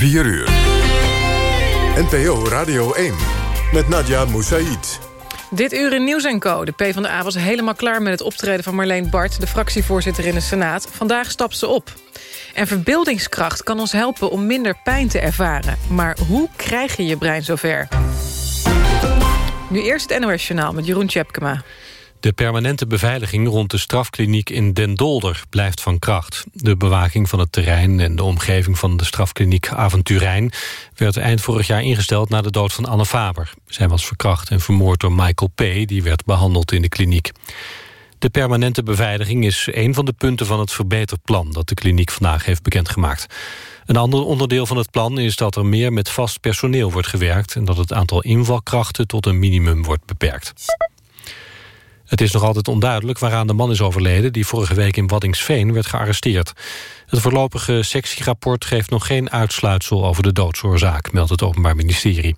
4 uur. NPO Radio 1 met Nadia Moussaïd. Dit uur in Nieuws Co. De PvdA was helemaal klaar met het optreden van Marleen Bart... de fractievoorzitter in de Senaat. Vandaag stapt ze op. En verbeeldingskracht kan ons helpen om minder pijn te ervaren. Maar hoe krijg je je brein zover? Nu eerst het NOS Journaal met Jeroen Tjepkema. De permanente beveiliging rond de strafkliniek in Den Dolder blijft van kracht. De bewaking van het terrein en de omgeving van de strafkliniek Aventurijn... werd eind vorig jaar ingesteld na de dood van Anne Faber. Zij was verkracht en vermoord door Michael P. die werd behandeld in de kliniek. De permanente beveiliging is een van de punten van het verbeterplan... dat de kliniek vandaag heeft bekendgemaakt. Een ander onderdeel van het plan is dat er meer met vast personeel wordt gewerkt... en dat het aantal invalkrachten tot een minimum wordt beperkt. Het is nog altijd onduidelijk waaraan de man is overleden... die vorige week in Waddingsveen werd gearresteerd. Het voorlopige sectierapport geeft nog geen uitsluitsel... over de doodsoorzaak, meldt het Openbaar Ministerie.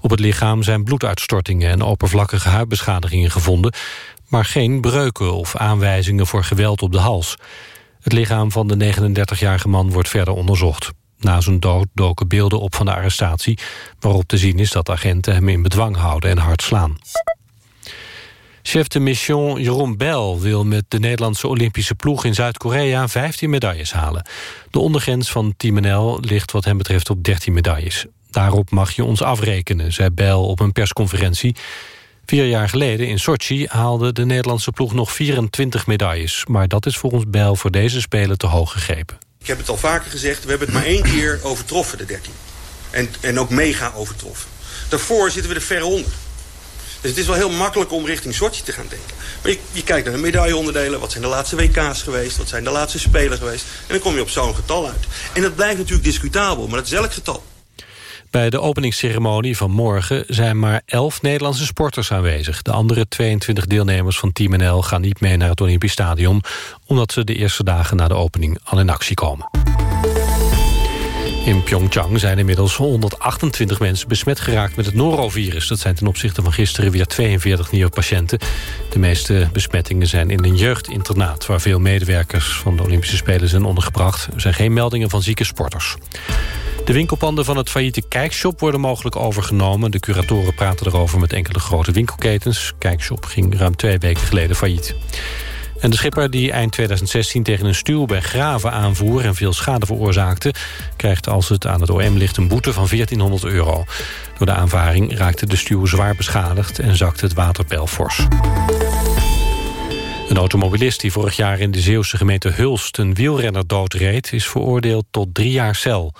Op het lichaam zijn bloeduitstortingen en oppervlakkige huidbeschadigingen gevonden... maar geen breuken of aanwijzingen voor geweld op de hals. Het lichaam van de 39-jarige man wordt verder onderzocht. Na zijn dood doken beelden op van de arrestatie... waarop te zien is dat agenten hem in bedwang houden en hard slaan. Chef de mission Jeroen Bel wil met de Nederlandse Olympische ploeg in Zuid-Korea 15 medailles halen. De ondergrens van Team NL ligt wat hem betreft op 13 medailles. Daarop mag je ons afrekenen, zei Bel op een persconferentie. Vier jaar geleden in Sochi haalde de Nederlandse ploeg nog 24 medailles. Maar dat is volgens Bel voor deze Spelen te hoog gegrepen. Ik heb het al vaker gezegd, we hebben het maar één keer overtroffen, de 13. En, en ook mega overtroffen. Daarvoor zitten we er ver onder. Dus het is wel heel makkelijk om richting Sochi te gaan denken. Maar je, je, kijkt naar de medailleonderdelen. Wat zijn de laatste WK's geweest? Wat zijn de laatste Spelen geweest? En dan kom je op zo'n getal uit. En dat blijft natuurlijk discutabel, maar dat is elk getal. Bij de openingsceremonie van morgen zijn maar 11 Nederlandse sporters aanwezig. De andere 22 deelnemers van Team NL gaan niet mee naar het Olympisch Stadion... omdat ze de eerste dagen na de opening al in actie komen. In Pyeongchang zijn inmiddels 128 mensen besmet geraakt met het norovirus. Dat zijn ten opzichte van gisteren weer 42 nieuwe patiënten. De meeste besmettingen zijn in een jeugdinternaat... waar veel medewerkers van de Olympische Spelen zijn ondergebracht. Er zijn geen meldingen van zieke sporters. De winkelpanden van het failliete Kijkshop worden mogelijk overgenomen. De curatoren praten erover met enkele grote winkelketens. Kijkshop ging ruim twee weken geleden failliet. En de schipper die eind 2016 tegen een stuw bij Graven aanvoer... en veel schade veroorzaakte... krijgt als het aan het OM ligt een boete van 1400 euro. Door de aanvaring raakte de stuw zwaar beschadigd... en zakte het waterpeil fors. Een automobilist die vorig jaar in de Zeeuwse gemeente Hulst... een wielrenner doodreed, is veroordeeld tot drie jaar cel.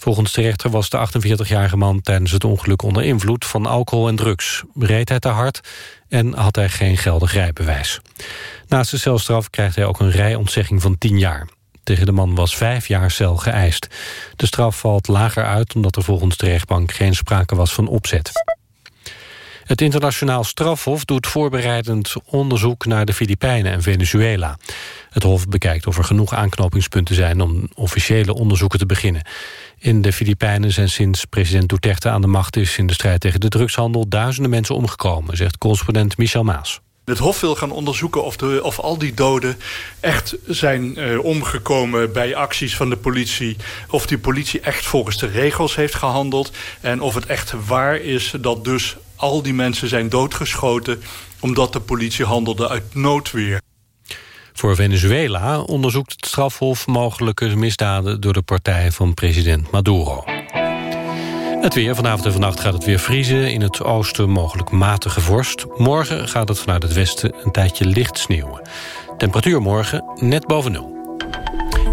Volgens de rechter was de 48-jarige man tijdens het ongeluk onder invloed van alcohol en drugs. Reed hij te hard en had hij geen geldig rijbewijs. Naast de celstraf krijgt hij ook een rijontzegging van 10 jaar. Tegen de man was vijf jaar cel geëist. De straf valt lager uit omdat er volgens de rechtbank geen sprake was van opzet. Het internationaal strafhof doet voorbereidend onderzoek naar de Filipijnen en Venezuela. Het hof bekijkt of er genoeg aanknopingspunten zijn om officiële onderzoeken te beginnen. In de Filipijnen zijn sinds president Duterte aan de macht is in de strijd tegen de drugshandel duizenden mensen omgekomen, zegt correspondent Michel Maas. Het Hof wil gaan onderzoeken of, de, of al die doden echt zijn uh, omgekomen bij acties van de politie. Of die politie echt volgens de regels heeft gehandeld. En of het echt waar is dat dus al die mensen zijn doodgeschoten... omdat de politie handelde uit noodweer. Voor Venezuela onderzoekt het strafhof mogelijke misdaden... door de partij van president Maduro. Het weer. Vanavond en vannacht gaat het weer vriezen. In het oosten mogelijk matige vorst. Morgen gaat het vanuit het westen een tijdje licht sneeuwen. Temperatuur morgen net boven nul.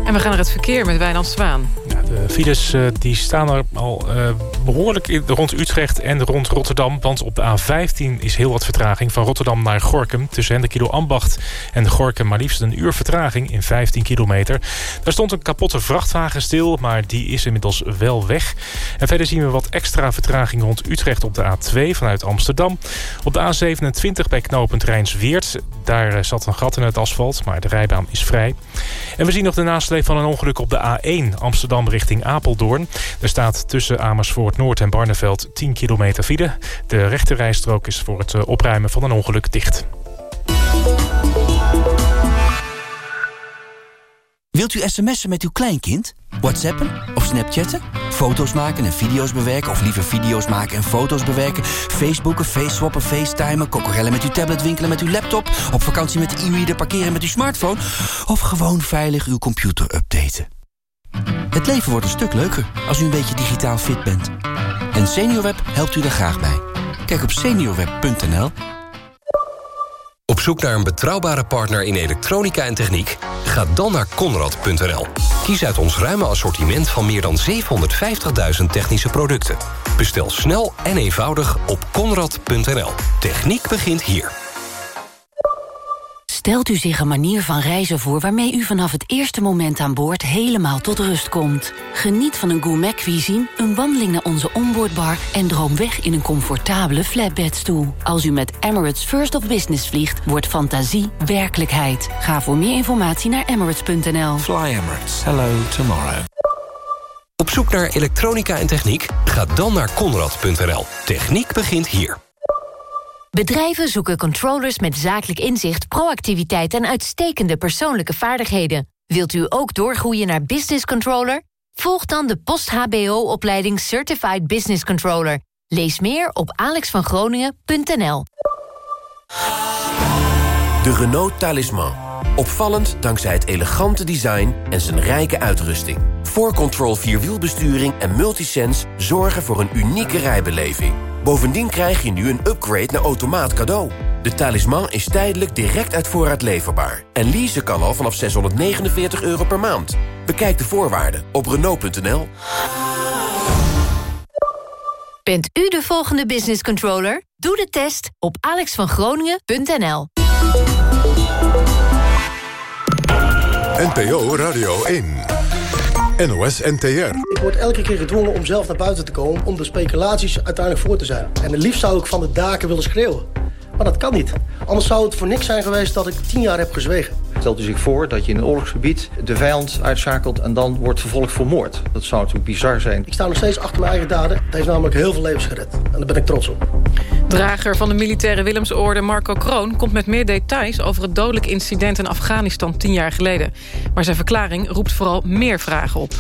En we gaan naar het verkeer met Wijnand Zwaan. De files uh, die staan er al uh, behoorlijk in, rond Utrecht en rond Rotterdam. Want op de A15 is heel wat vertraging van Rotterdam naar Gorkum. Tussen Hendekilo Ambacht en Gorkum maar liefst een uur vertraging in 15 kilometer. Daar stond een kapotte vrachtwagen stil, maar die is inmiddels wel weg. En verder zien we wat extra vertraging rond Utrecht op de A2 vanuit Amsterdam. Op de A27 bij knooppunt Rijnsweert. Daar eh, zat een gat in het asfalt, maar de rijbaan is vrij. En we zien nog de nasleep van een ongeluk op de A1 Amsterdam richting Apeldoorn. Er staat tussen Amersfoort Noord en Barneveld 10 kilometer file. De rechterrijstrook is voor het eh, opruimen van een ongeluk dicht. Wilt u sms'en met uw kleinkind? Whatsappen of snapchatten? Foto's maken en video's bewerken of liever video's maken en foto's bewerken? Facebooken, faceswappen, facetimen, kokorellen met uw tablet, winkelen met uw laptop... op vakantie met de e-reader, parkeren met uw smartphone... of gewoon veilig uw computer updaten? Het leven wordt een stuk leuker als u een beetje digitaal fit bent. En SeniorWeb helpt u daar graag bij. Kijk op seniorweb.nl op zoek naar een betrouwbare partner in elektronica en techniek? Ga dan naar Conrad.nl. Kies uit ons ruime assortiment van meer dan 750.000 technische producten. Bestel snel en eenvoudig op Conrad.nl. Techniek begint hier. Stelt u zich een manier van reizen voor... waarmee u vanaf het eerste moment aan boord helemaal tot rust komt. Geniet van een gourmet cuisine, een wandeling naar onze onboardbar... en droom weg in een comfortabele flatbedstoel. Als u met Emirates First of Business vliegt, wordt fantasie werkelijkheid. Ga voor meer informatie naar emirates.nl. Fly Emirates. Hello tomorrow. Op zoek naar elektronica en techniek? Ga dan naar Conrad.nl. Techniek begint hier. Bedrijven zoeken controllers met zakelijk inzicht, proactiviteit en uitstekende persoonlijke vaardigheden. Wilt u ook doorgroeien naar business controller? Volg dan de post-HBO-opleiding Certified Business Controller. Lees meer op alexvangroningen.nl. De Renault Talisman. Opvallend dankzij het elegante design en zijn rijke uitrusting. 4Control Vierwielbesturing en Multisense zorgen voor een unieke rijbeleving. Bovendien krijg je nu een upgrade naar automaat cadeau. De talisman is tijdelijk direct uit voorraad leverbaar. En leasen kan al vanaf 649 euro per maand. Bekijk de voorwaarden op Renault.nl. Bent u de volgende business controller? Doe de test op alexvangroningen.nl. NPO Radio 1. NOS NTR. Ik word elke keer gedwongen om zelf naar buiten te komen... om de speculaties uiteindelijk voor te zijn. En het liefst zou ik van de daken willen schreeuwen. Maar dat kan niet. Anders zou het voor niks zijn geweest dat ik tien jaar heb gezwegen. Stelt u zich voor dat je in een oorlogsgebied de vijand uitschakelt... en dan wordt vervolgd voor moord. Dat zou natuurlijk bizar zijn. Ik sta nog steeds achter mijn eigen daden. Het heeft namelijk heel veel levens gered. En daar ben ik trots op. Drager van de militaire Willemsorde Marco Kroon... komt met meer details over het dodelijk incident in Afghanistan tien jaar geleden. Maar zijn verklaring roept vooral meer vragen op.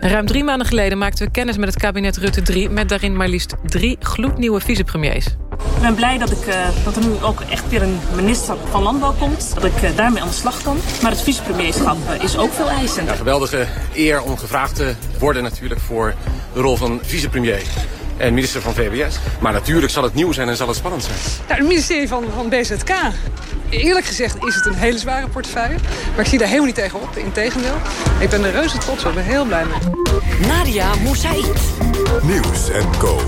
En ruim drie maanden geleden maakten we kennis met het kabinet Rutte 3... met daarin maar liefst drie gloednieuwe vicepremiers. Ik ben blij dat, ik, uh, dat er nu ook echt weer een minister van Landbouw komt. Dat ik uh, daarmee aan de slag kan. Maar het vicepremierschap uh, is ook veel eisend. Ja, geweldige eer om gevraagd te worden natuurlijk voor de rol van vicepremier en minister van VWS. Maar natuurlijk zal het nieuw zijn en zal het spannend zijn. Nou, het ministerie van, van BZK. Eerlijk gezegd is het een hele zware portefeuille. Maar ik zie daar helemaal niet tegenop. Integendeel. Ik ben er reuze trots op. Ik ben heel blij mee. Nadia Moussaïd. Nieuws en Co.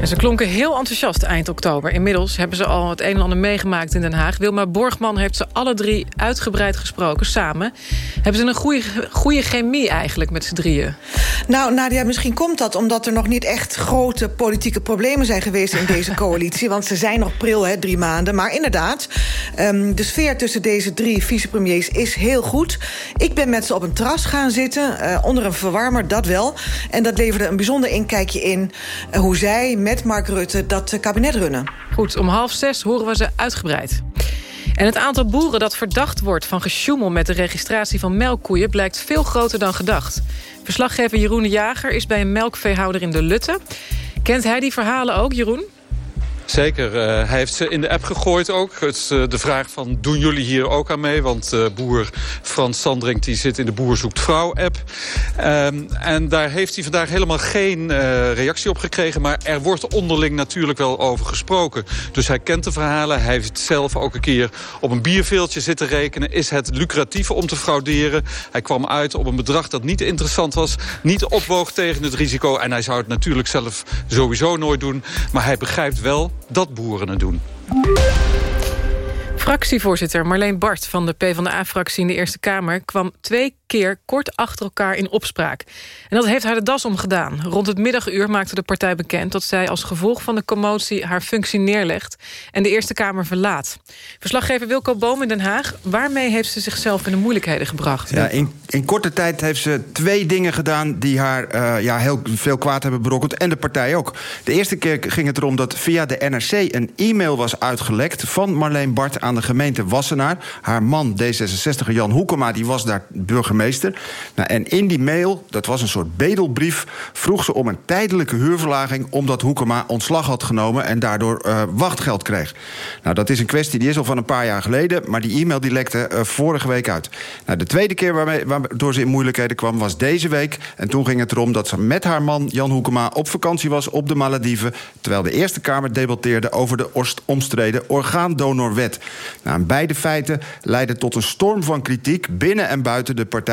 En ze klonken heel enthousiast eind oktober. Inmiddels hebben ze al het een en ander meegemaakt in Den Haag. Wilma Borgman heeft ze alle drie uitgebreid gesproken samen. Hebben ze een goede, goede chemie eigenlijk met z'n drieën? Nou, Nadia, misschien komt dat omdat er nog niet echt grote politieke problemen zijn geweest in deze coalitie. Want ze zijn nog pril, hè, drie maanden. Maar inderdaad, um, de sfeer tussen deze drie vicepremiers is heel goed. Ik ben met ze op een terras gaan zitten, uh, onder een verwarmer, dat wel. En dat leverde een bijzonder inkijkje in uh, hoe zij met Mark Rutte dat kabinet runnen. Goed, om half zes horen we ze uitgebreid. En het aantal boeren dat verdacht wordt van gesjoemel... met de registratie van melkkoeien blijkt veel groter dan gedacht. Verslaggever Jeroen de Jager is bij een melkveehouder in de Lutte. Kent hij die verhalen ook, Jeroen? Zeker. Uh, hij heeft ze in de app gegooid ook. Het uh, de vraag van, doen jullie hier ook aan mee? Want uh, boer Frans Sandring die zit in de Boer zoekt vrouw app. Um, en daar heeft hij vandaag helemaal geen reactie op gekregen. Maar er wordt onderling natuurlijk wel over gesproken. Dus hij kent de verhalen. Hij heeft zelf ook een keer op een bierveeltje zitten rekenen. Is het lucratief om te frauderen? Hij kwam uit op een bedrag dat niet interessant was. Niet opwoog tegen het risico. En hij zou het natuurlijk zelf sowieso nooit doen. Maar hij begrijpt wel dat boeren het doen. Fractievoorzitter Marleen Bart van de PvdA-fractie in de Eerste Kamer... kwam twee keer kort achter elkaar in opspraak. En dat heeft haar de das omgedaan. Rond het middaguur maakte de partij bekend... dat zij als gevolg van de commotie haar functie neerlegt... en de Eerste Kamer verlaat. Verslaggever Wilco Boom in Den Haag. Waarmee heeft ze zichzelf in de moeilijkheden gebracht? Ja, in, korte tijd heeft ze twee dingen gedaan... die haar uh, ja, heel veel kwaad hebben berokkend. En de partij ook. De eerste keer ging het erom dat via de NRC een e-mail was uitgelekt... van Marleen Bart aan de gemeente Wassenaar. Haar man, D66er Jan Hoekema, die was daar burgemeester. Nou, en in die mail, dat was een soort bedelbrief... vroeg ze om een tijdelijke huurverlaging... omdat Hoekema ontslag had genomen en daardoor uh, wachtgeld kreeg. Nou, dat is een kwestie die is al van een paar jaar geleden... maar die e-mail die lekte uh, vorige week uit. Nou, de tweede keer waarmee, waardoor ze in moeilijkheden kwam was deze week. En toen ging het erom dat ze met haar man Jan Hoekema... op vakantie was op de Malediven... terwijl de Eerste Kamer debatteerde over de omstreden orgaandonorwet. Nou, beide feiten leidden tot een storm van kritiek... binnen en buiten de partij.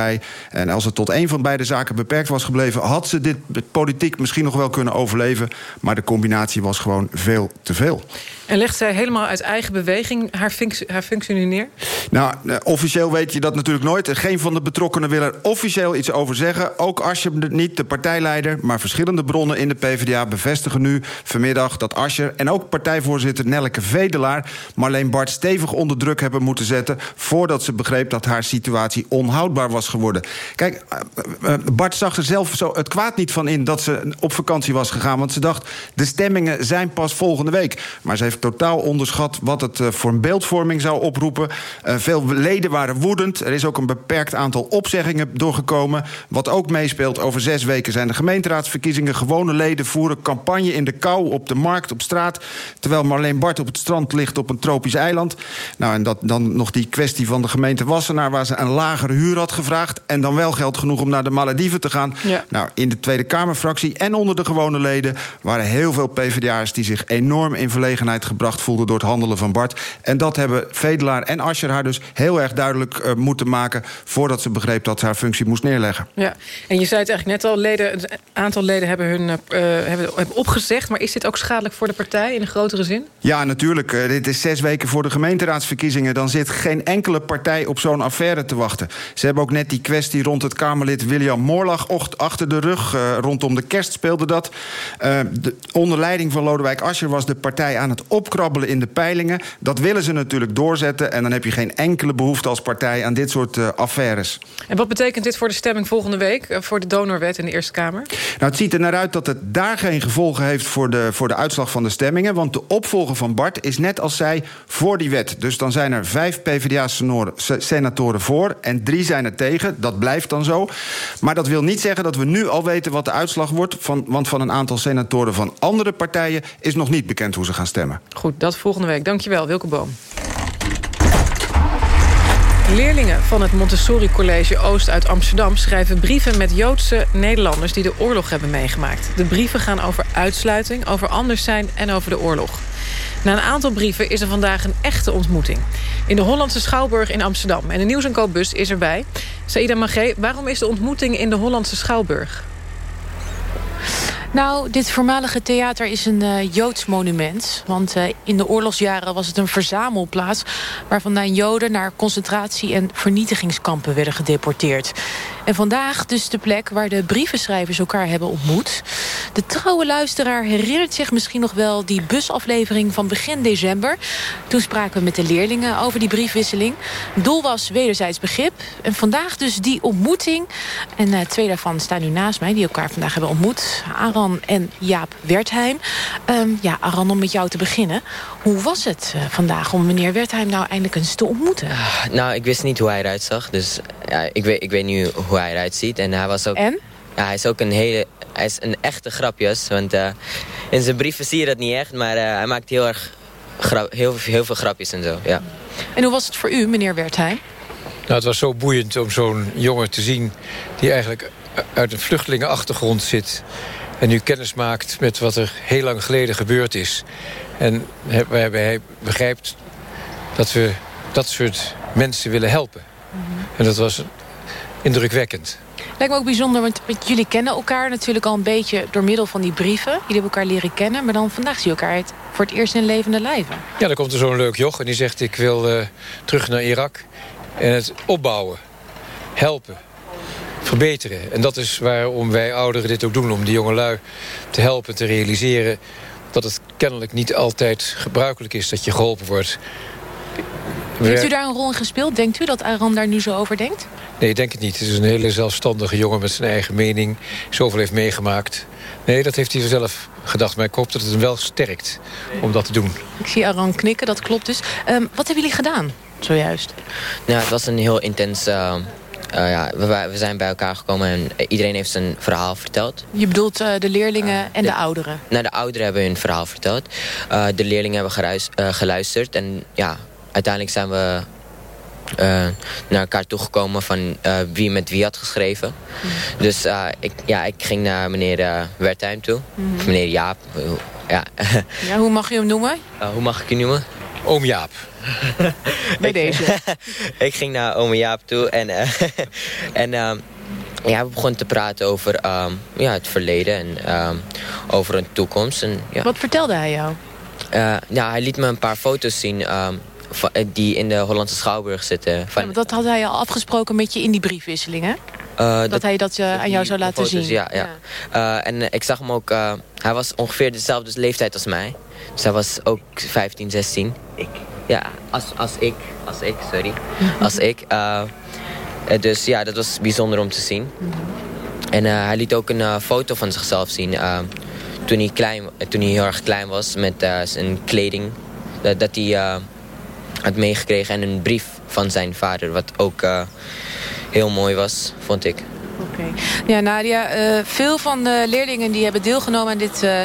En als het tot een van beide zaken beperkt was gebleven... had ze dit politiek misschien nog wel kunnen overleven... maar de combinatie was gewoon veel te veel. En legt zij helemaal uit eigen beweging haar functie, haar functie nu neer? Nou, officieel weet je dat natuurlijk nooit. Geen van de betrokkenen wil er officieel iets over zeggen. Ook Ascher niet, de partijleider. Maar verschillende bronnen in de PvdA bevestigen nu vanmiddag... dat Ascher en ook partijvoorzitter Nelleke Vedelaar... Marleen Bart stevig onder druk hebben moeten zetten... voordat ze begreep dat haar situatie onhoudbaar was geworden. Kijk, Bart zag er zelf zo het kwaad niet van in... dat ze op vakantie was gegaan. Want ze dacht, de stemmingen zijn pas volgende week. Maar ze heeft totaal onderschat wat het voor een beeldvorming zou oproepen. Veel leden waren woedend. Er is ook een beperkt aantal opzeggingen doorgekomen. Wat ook meespeelt, over zes weken zijn de gemeenteraadsverkiezingen. Gewone leden voeren campagne in de kou, op de markt, op straat. Terwijl Marleen Bart op het strand ligt op een tropisch eiland. Nou, en dat, dan nog die kwestie van de gemeente Wassenaar... waar ze een lagere huur had gevraagd... en dan wel geld genoeg om naar de Malediven te gaan. Ja. Nou, in de Tweede Kamerfractie en onder de gewone leden... waren heel veel PvdA'ers die zich enorm in verlegenheid gebracht voelden... door het handelen van Bart. En dat hebben Vedelaar en Ascher haar dus heel erg duidelijk uh, moeten maken... voordat ze begreep dat ze haar functie moest neerleggen. Ja, en je zei het eigenlijk net al, leden, een aantal leden hebben hun uh, hebben, hebben opgezegd... maar is dit ook schadelijk voor de partij in een grotere zin? Ja, natuurlijk. Uh, dit is zes weken voor de gemeenteraadsverkiezingen. Dan zit geen enkele partij op zo'n affaire te wachten. Ze hebben ook net die kwestie rond het Kamerlid William Moorlag achter de rug. Uh, rondom de kerst speelde dat. Uh, de, onder leiding van Lodewijk Asscher was de partij aan het opkrabbelen in de peilingen. Dat willen ze natuurlijk doorzetten. En dan heb je geen enkele behoefte als partij aan dit soort uh, affaires. En wat betekent dit voor de stemming volgende week? Voor de donorwet in de Eerste Kamer? Nou, het ziet er naar uit dat het daar geen gevolgen heeft... voor de, voor de uitslag van de stemmingen. Want de opvolger van Bart is net als zij voor die wet. Dus dan zijn er vijf PvdA-senatoren voor en drie zijn er tegen. Dat blijft dan zo. Maar dat wil niet zeggen dat we nu al weten wat de uitslag wordt. Van, want van een aantal senatoren van andere partijen... is nog niet bekend hoe ze gaan stemmen. Goed, dat volgende week. Dankjewel, Wilke Boom. Leerlingen van het Montessori College Oost uit Amsterdam... schrijven brieven met Joodse Nederlanders die de oorlog hebben meegemaakt. De brieven gaan over uitsluiting, over anders zijn en over de oorlog. Na een aantal brieven is er vandaag een echte ontmoeting. In de Hollandse Schouwburg in Amsterdam. En de Nieuws- en Koopbus is erbij. Saïda Magé, waarom is de ontmoeting in de Hollandse Schouwburg? Nou, dit voormalige theater is een uh, Joods monument. Want uh, in de oorlogsjaren was het een verzamelplaats... waar vandaan Joden naar concentratie- en vernietigingskampen werden gedeporteerd. En vandaag dus de plek waar de brievenschrijvers elkaar hebben ontmoet. De trouwe luisteraar herinnert zich misschien nog wel die busaflevering van begin december. Toen spraken we met de leerlingen over die briefwisseling. Doel was wederzijds begrip. En vandaag dus die ontmoeting. En uh, twee daarvan staan nu naast mij, die elkaar vandaag hebben ontmoet. Aran en Jaap Wertheim. Um, ja, Aran, om met jou te beginnen. Hoe was het uh, vandaag om meneer Wertheim nou eindelijk eens te ontmoeten? Uh, nou, ik wist niet hoe hij eruit zag. Dus ja, ik, weet, ik weet nu hoe hij eruit ziet. En hij was ook... En? Ja, hij is ook een hele... Hij is een echte grapjes. Want uh, in zijn brieven zie je dat niet echt. Maar hij maakt heel erg... Heel, heel veel grapjes en zo, ja. En hoe was het voor u, meneer Wertheim? Nou, het was zo boeiend om zo'n jongen te zien... die eigenlijk uit een vluchtelingenachtergrond zit... en nu kennis maakt met wat er heel lang geleden gebeurd is. En hij, hij begrijpt dat we dat soort mensen willen helpen. Mm -hmm. En dat was indrukwekkend. Lijkt me ook bijzonder, want jullie kennen elkaar natuurlijk al een beetje... door middel van die brieven. Jullie hebben elkaar leren kennen, maar dan vandaag zie je elkaar voor het eerst in levende lijven. Ja, dan komt er zo'n leuk joch en die zegt... ik wil uh, terug naar Irak en het opbouwen, helpen. Verbeteren. En dat is waarom wij ouderen dit ook doen. Om die jongelui te helpen te realiseren... dat het kennelijk niet altijd gebruikelijk is dat je geholpen wordt. Heeft u daar een rol in gespeeld? Denkt u dat Aran daar nu zo over denkt? Nee, ik denk het niet. Het is een hele zelfstandige jongen met zijn eigen mening. Zoveel heeft meegemaakt. Nee, dat heeft hij zelf gedacht. Maar ik hoop dat het hem wel sterkt om dat te doen. Ik zie Aran knikken, dat klopt dus. Um, wat hebben jullie gedaan, zojuist? Ja, het was een heel intens... Uh, uh, ja, we, we, zijn bij elkaar gekomen en iedereen heeft zijn verhaal verteld. Je bedoelt uh, de leerlingen en de, de, ouderen? Nou, de ouderen hebben hun verhaal verteld. de leerlingen hebben geruis, geluisterd. En ja, uiteindelijk zijn we naar elkaar toegekomen van wie met wie had geschreven. Mm. Dus ik, ja, ik ging naar meneer Wertheim toe. Mm. Of meneer Jaap. Ja. ja, hoe mag je hem noemen? hoe mag ik u noemen? Oom Jaap. Bij deze. ik ging naar oom Jaap toe en, en ja, we begonnen te praten over um, ja, het verleden en um, over een toekomst. En, ja. Wat vertelde hij jou? ja, hij liet me een paar foto's zien... Eh, die in de Hollandse Schouwburg zitten. Van... Ja, dat had hij al afgesproken met je in die briefwisseling, hè? Uh, dat, dat, hij dat uh, aan jou zou laten foto's, zien. Ja, ja. ja. en ik zag hem ook... hij was ongeveer dezelfde leeftijd als mij. Dus hij was ook 15, 16. Ik? Ja, als, als ik. Als ik, sorry. als ik. dus ja, dat was bijzonder om te zien. En hij liet ook een foto van zichzelf zien... toen, hij klein, toen hij heel erg klein was met zijn kleding. dat hij had meegekregen. En een brief van zijn vader, wat ook heel mooi was, vond ik. Oké. Ja, Nadia, uh, veel van de leerlingen die hebben deelgenomen aan dit uh,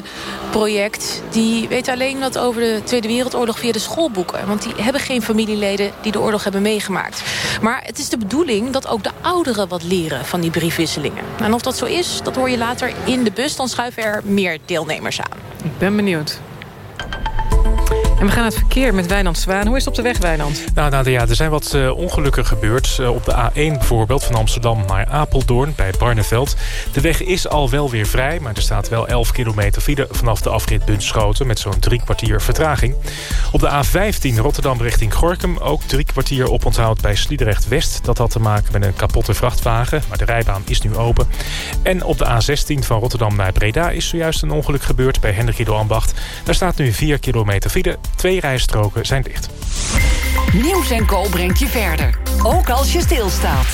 project... die weten alleen wat over de Tweede Wereldoorlog via de schoolboeken. Want die hebben geen familieleden die de oorlog hebben meegemaakt. Maar het is de bedoeling dat ook de ouderen wat leren van die briefwisselingen. En of dat zo is, dat hoor je later in de bus. Dan schuiven er meer deelnemers aan. Ik ben benieuwd. En we gaan het verkeer met Wijnand Zwaan. Hoe is het op de weg, Wijnand? Nou, ja, er zijn wat uh, ongelukken gebeurd. Uh, op de A1 bijvoorbeeld, van Amsterdam naar Apeldoorn bij Barneveld. De weg is al wel weer vrij, maar er staat wel 11 kilometer file... vanaf de afrit Bunschoten met zo'n drie kwartier vertraging. Op de A15 Rotterdam richting Gorkum ook drie kwartier oponthoud bij Sliedrecht-West. Dat had te maken met een kapotte vrachtwagen, maar de rijbaan is nu open. En op de A16 van Rotterdam naar Breda is zojuist een ongeluk gebeurd bij Hendrik Ambacht. Daar staat nu 4 kilometer file. Twee rijstroken zijn dicht. Nieuws en Co brengt je verder. Ook als je stilstaat.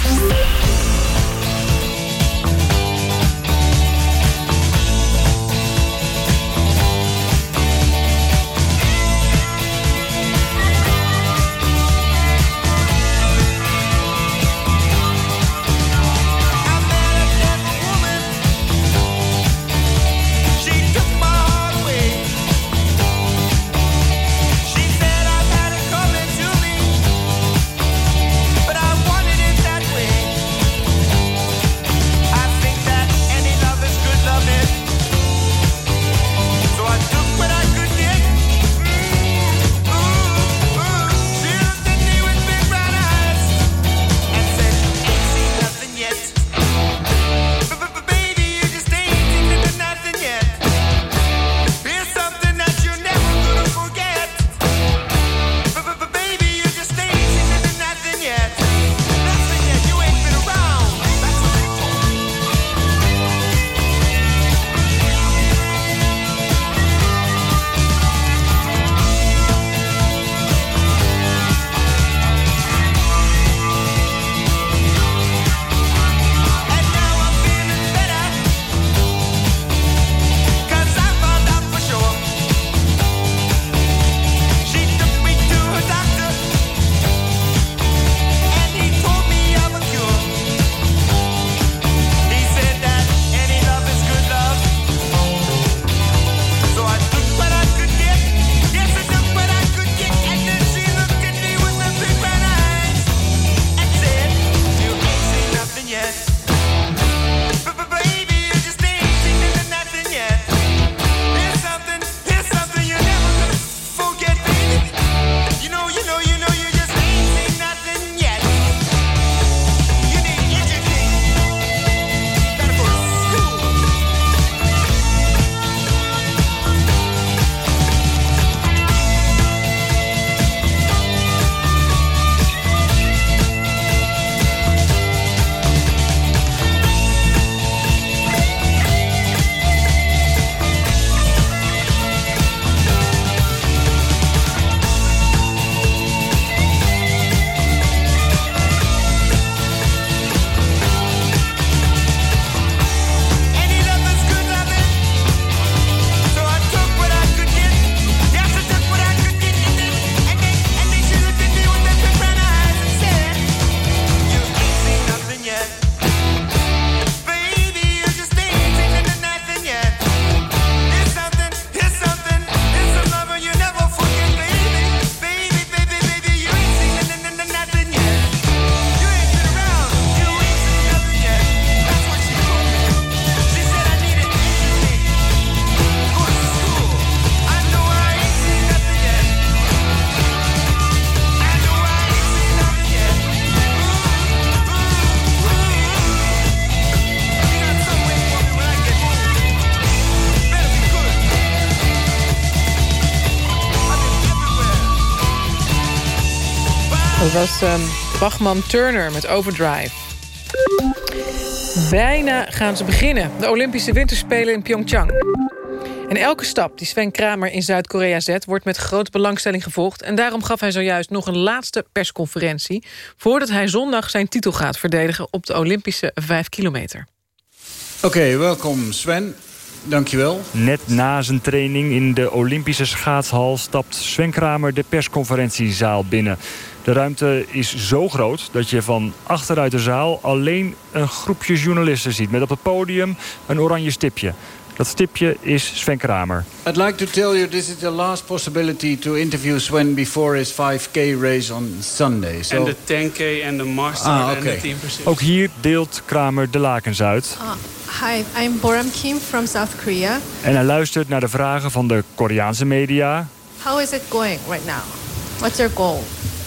Dat was um, Bachman Turner met Overdrive. Bijna gaan ze beginnen. De Olympische Winterspelen in Pyeongchang. En elke stap die Sven Kramer in Zuid-Korea zet... wordt met grote belangstelling gevolgd. En daarom gaf hij zojuist nog een laatste persconferentie... voordat hij zondag zijn titel gaat verdedigen... op de Olympische 5 kilometer. Oké, welkom Sven. Dankjewel. Net na zijn training in de Olympische schaatshal... stapt Sven Kramer de persconferentiezaal binnen. De ruimte is zo groot dat je van achteruit de zaal... alleen een groepje journalisten ziet met op het podium een oranje stipje. Dat stipje is Sven Kramer. I'd like to tell you this is the last possibility to interview Sven before his 5K race on Sunday. So... And the 10K and the master ah, okay. and the team pursuit. Ook hier deelt Kramer de lakens uit. Uh, hi, I'm Boram Kim from South Korea. En hij luistert naar de vragen van de Koreaanse media. How is it going right now? What's your goal?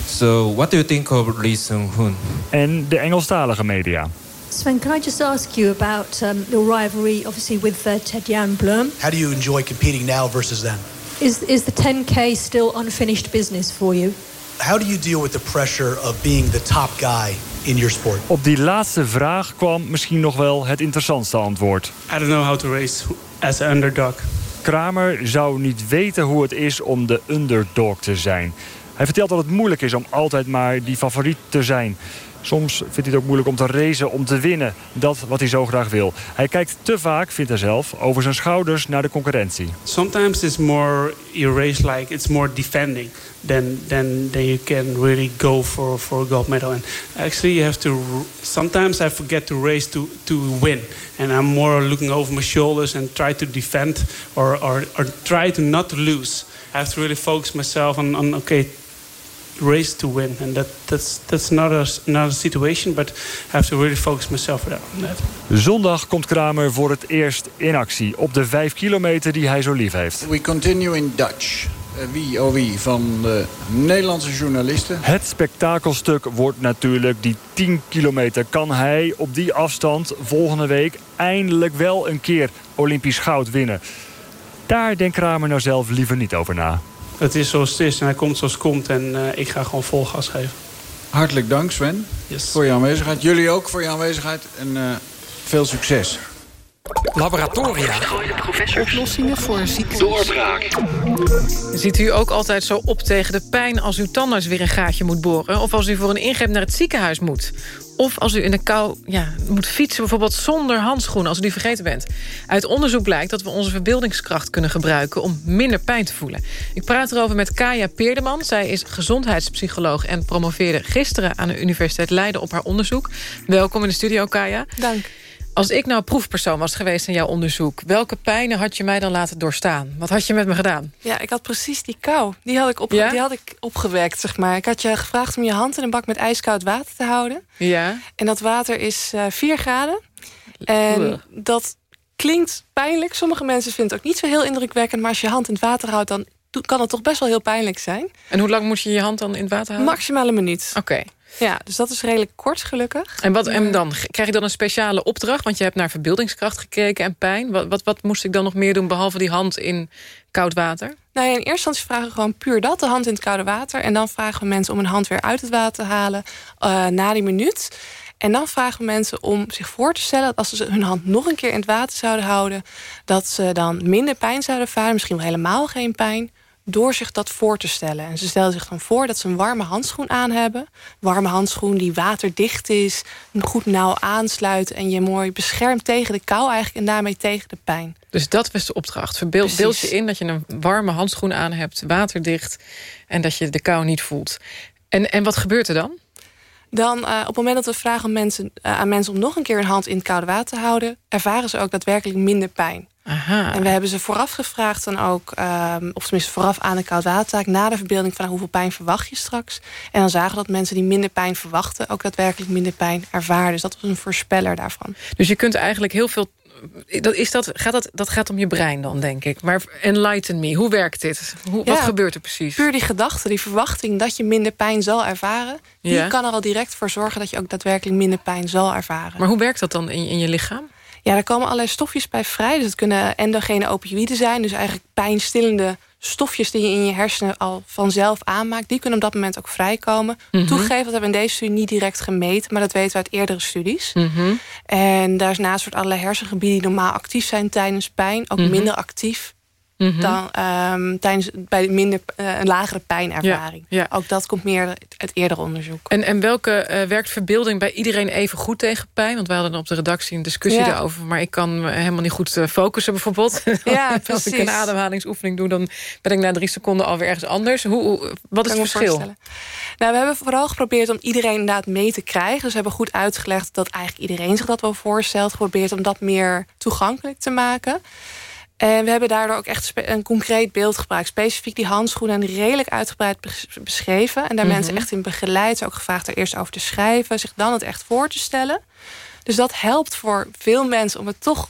So, what do you think of Lee Sung-hoon? En de Engelstalige media. Sven, can I just ask you about um, your rivalry, obviously, with uh, Ted Jan Blum? How do you enjoy competing now versus then? Is, is the 10K still unfinished business for you? How do you deal with the pressure of being the top guy in your sport? Op die laatste vraag kwam misschien nog wel het interessantste antwoord. I don't know how to race as an underdog. Kramer zou niet weten hoe het is om de underdog te zijn. Hij vertelt dat het moeilijk is om altijd maar die favoriet te zijn. Soms vindt hij het ook moeilijk om te racen, om te winnen. Dat wat hij zo graag wil. Hij kijkt te vaak, vindt hij zelf, over zijn schouders naar de concurrentie. Sometimes it's more you race like it's more defending than than than you can really go for for a gold medal. And actually, you have to. Sometimes I forget to race to to win, and I'm more looking over my shoulders and try to defend or or, or try to not lose. I have to really focus myself on on okay race to win. And that, that's, that's not, a, not a situation, but I have to really focus myself on that. Zondag komt Kramer voor het eerst in actie op de vijf kilometer die hij zo lief heeft. We continue in Dutch. Wie oh wie van de Nederlandse journalisten. Het spektakelstuk wordt natuurlijk die 10 kilometer. Kan hij op die afstand volgende week eindelijk wel een keer Olympisch goud winnen? Daar denkt Kramer nou zelf liever niet over na. Het is zoals het is en hij komt zoals het komt. En uh, ik ga gewoon vol gas geven. Hartelijk dank Sven yes. voor je aanwezigheid. Jullie ook voor je aanwezigheid. En uh, veel succes. Laboratoria. Oplossingen voor ziektes. Doorbraak. Ziet u ook altijd zo op tegen de pijn als uw tandarts weer een gaatje moet boren? Of als u voor een ingreep naar het ziekenhuis moet? Of als u in de kou ja, moet fietsen, bijvoorbeeld zonder handschoenen... als u die vergeten bent. Uit onderzoek blijkt dat we onze verbeeldingskracht kunnen gebruiken... om minder pijn te voelen. Ik praat erover met Kaya Peerdeman. Zij is gezondheidspsycholoog en promoveerde gisteren... aan de Universiteit Leiden op haar onderzoek. Welkom in de studio, Kaya. Dank. Als ik nou proefpersoon was geweest in jouw onderzoek... welke pijnen had je mij dan laten doorstaan? Wat had je met me gedaan? Ja, ik had precies die kou. Die had ik, opge ja? die had ik opgewekt, zeg maar. Ik had je gevraagd om je hand in een bak met ijskoud water te houden. Ja. En dat water is uh, 4 graden. En dat klinkt pijnlijk. Sommige mensen vinden het ook niet zo heel indrukwekkend... maar als je hand in het water houdt, dan kan het toch best wel heel pijnlijk zijn. En hoe lang moet je je hand dan in het water houden? Maximaal een minuut. Oké. Okay. Ja, dus dat is redelijk kort gelukkig. En, wat, en dan krijg je dan een speciale opdracht? Want je hebt naar verbeeldingskracht gekeken en pijn. Wat, wat, wat moest ik dan nog meer doen behalve die hand in koud water? Nou ja, in eerste instantie vragen we gewoon puur dat, de hand in het koude water. En dan vragen we mensen om een hand weer uit het water te halen uh, na die minuut. En dan vragen we mensen om zich voor te stellen... dat als ze hun hand nog een keer in het water zouden houden... dat ze dan minder pijn zouden ervaren, misschien wel helemaal geen pijn door zich dat voor te stellen. En ze stellen zich dan voor dat ze een warme handschoen aan hebben. Warme handschoen die waterdicht is, goed nauw aansluit... en je mooi beschermt tegen de kou eigenlijk en daarmee tegen de pijn. Dus dat was de opdracht. Verbeeld beeld je in dat je een warme handschoen aan hebt, waterdicht... en dat je de kou niet voelt. En, en wat gebeurt er dan? Dan uh, op het moment dat we vragen mensen, uh, aan mensen om nog een keer een hand in het koude water te houden... ervaren ze ook daadwerkelijk minder pijn. Aha. En we hebben ze vooraf gevraagd dan ook, um, of tenminste vooraf aan de koudwatertaak... na de verbeelding van hoeveel pijn verwacht je straks. En dan zagen we dat mensen die minder pijn verwachten... ook daadwerkelijk minder pijn ervaren. Dus dat was een voorspeller daarvan. Dus je kunt eigenlijk heel veel... Dat, is dat, gaat dat, dat gaat om je brein dan, denk ik. Maar enlighten me, hoe werkt dit? Hoe, ja, wat gebeurt er precies? Puur die gedachte, die verwachting dat je minder pijn zal ervaren... die Ja. kan er al direct voor zorgen dat je ook daadwerkelijk minder pijn zal ervaren. Maar hoe werkt dat dan in, in je lichaam? Ja, daar komen allerlei stofjes bij vrij. Dus het kunnen endogene opioïden zijn. Dus eigenlijk pijnstillende stofjes die je in je hersenen al vanzelf aanmaakt... die kunnen op dat moment ook vrijkomen. Toegeven, dat hebben we in deze studie niet direct gemeten... maar dat weten we uit eerdere studies. Mhm. En daarnaast wordt allerlei hersengebieden die normaal actief zijn tijdens pijn... ook Mhm. minder actief Mhm. dan ehm, tijdens, bij minder, eh, een lagere pijnervaring. Ja, ja. Ook dat komt meer uit eerder onderzoek. En, en welke eh, werkt verbeelding bij iedereen even goed tegen pijn? Want wij hadden op de redactie een discussie Ja. daarover. Maar ik kan me helemaal niet goed eh, focussen bijvoorbeeld. Ja, Als ik een ademhalingsoefening doe... dan ben ik na drie seconden alweer ergens anders. Hoe, hoe- wat is het verschil? Nou, we hebben vooral geprobeerd om iedereen inderdaad mee te krijgen. Dus we hebben goed uitgelegd dat eigenlijk iedereen zich dat wel voorstelt. Geprobeerd om dat meer toegankelijk te maken. En we hebben daardoor ook echt een concreet beeld gebruikt. Specifiek die handschoenen en redelijk uitgebreid bes- beschreven. En daar Mhm. mensen echt in begeleid. Ze ook gevraagd er eerst over te schrijven. Zich dan het echt voor te stellen. Dus dat helpt voor veel mensen om het toch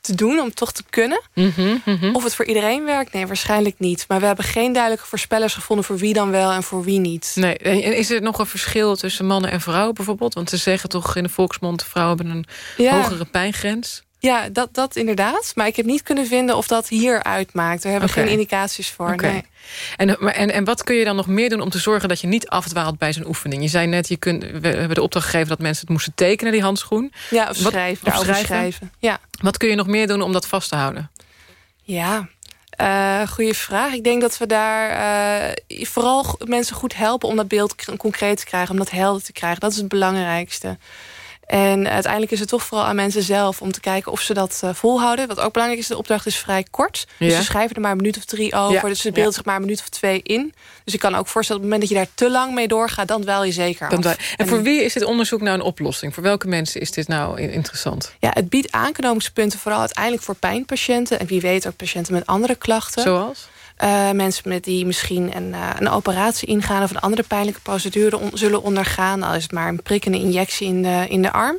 te doen. Om het toch te kunnen. Mhm, mhm. Of het voor iedereen werkt? Nee, waarschijnlijk niet. Maar we hebben geen duidelijke voorspellers gevonden... voor wie dan wel en voor wie niet. Nee, en is er nog een verschil tussen mannen en vrouwen bijvoorbeeld? Want ze zeggen toch in de volksmond... vrouwen hebben een Ja. hogere pijngrens. Ja, dat, dat inderdaad. Maar ik heb niet kunnen vinden of dat hier uitmaakt. Daar hebben we Oké. geen indicaties voor. Nee. En, maar, en, en wat kun je dan nog meer doen om te zorgen dat je niet afdwaalt bij zo'n oefening? Je zei net, je kunt, we hebben de opdracht gegeven dat mensen het moesten tekenen, die handschoen. Ja, of Wat- schrijven. of daarover schrijven. schrijven. Ja, Wat kun je nog meer doen om dat vast te houden? ja. Eh goeie vraag. Ik denk dat we daar eh, vooral mensen goed helpen... om dat beeld concreet te krijgen, om dat helder te krijgen. Dat is het belangrijkste. En uiteindelijk is het toch vooral aan mensen zelf... om te kijken of ze dat eh, volhouden. Wat ook belangrijk is, de opdracht is vrij kort. Dus ze schrijven er maar een minuut of drie over. Ja. Dus ze beelden Ja. zich maar een minuut of twee in. Dus ik kan ook voorstellen, op het moment dat je daar te lang mee doorgaat... dan wel je zeker Dan af. wij- en voor wie is dit onderzoek nou een oplossing? Voor welke mensen is dit nou in- interessant? Ja, het biedt aanknopingspunten vooral uiteindelijk voor pijnpatiënten. En wie weet ook patiënten met andere klachten. Zoals? Eh, mensen met die misschien een, eh, een operatie ingaan... of een andere pijnlijke procedure on- zullen ondergaan. Al is het maar een prikkende injectie in de, in de arm.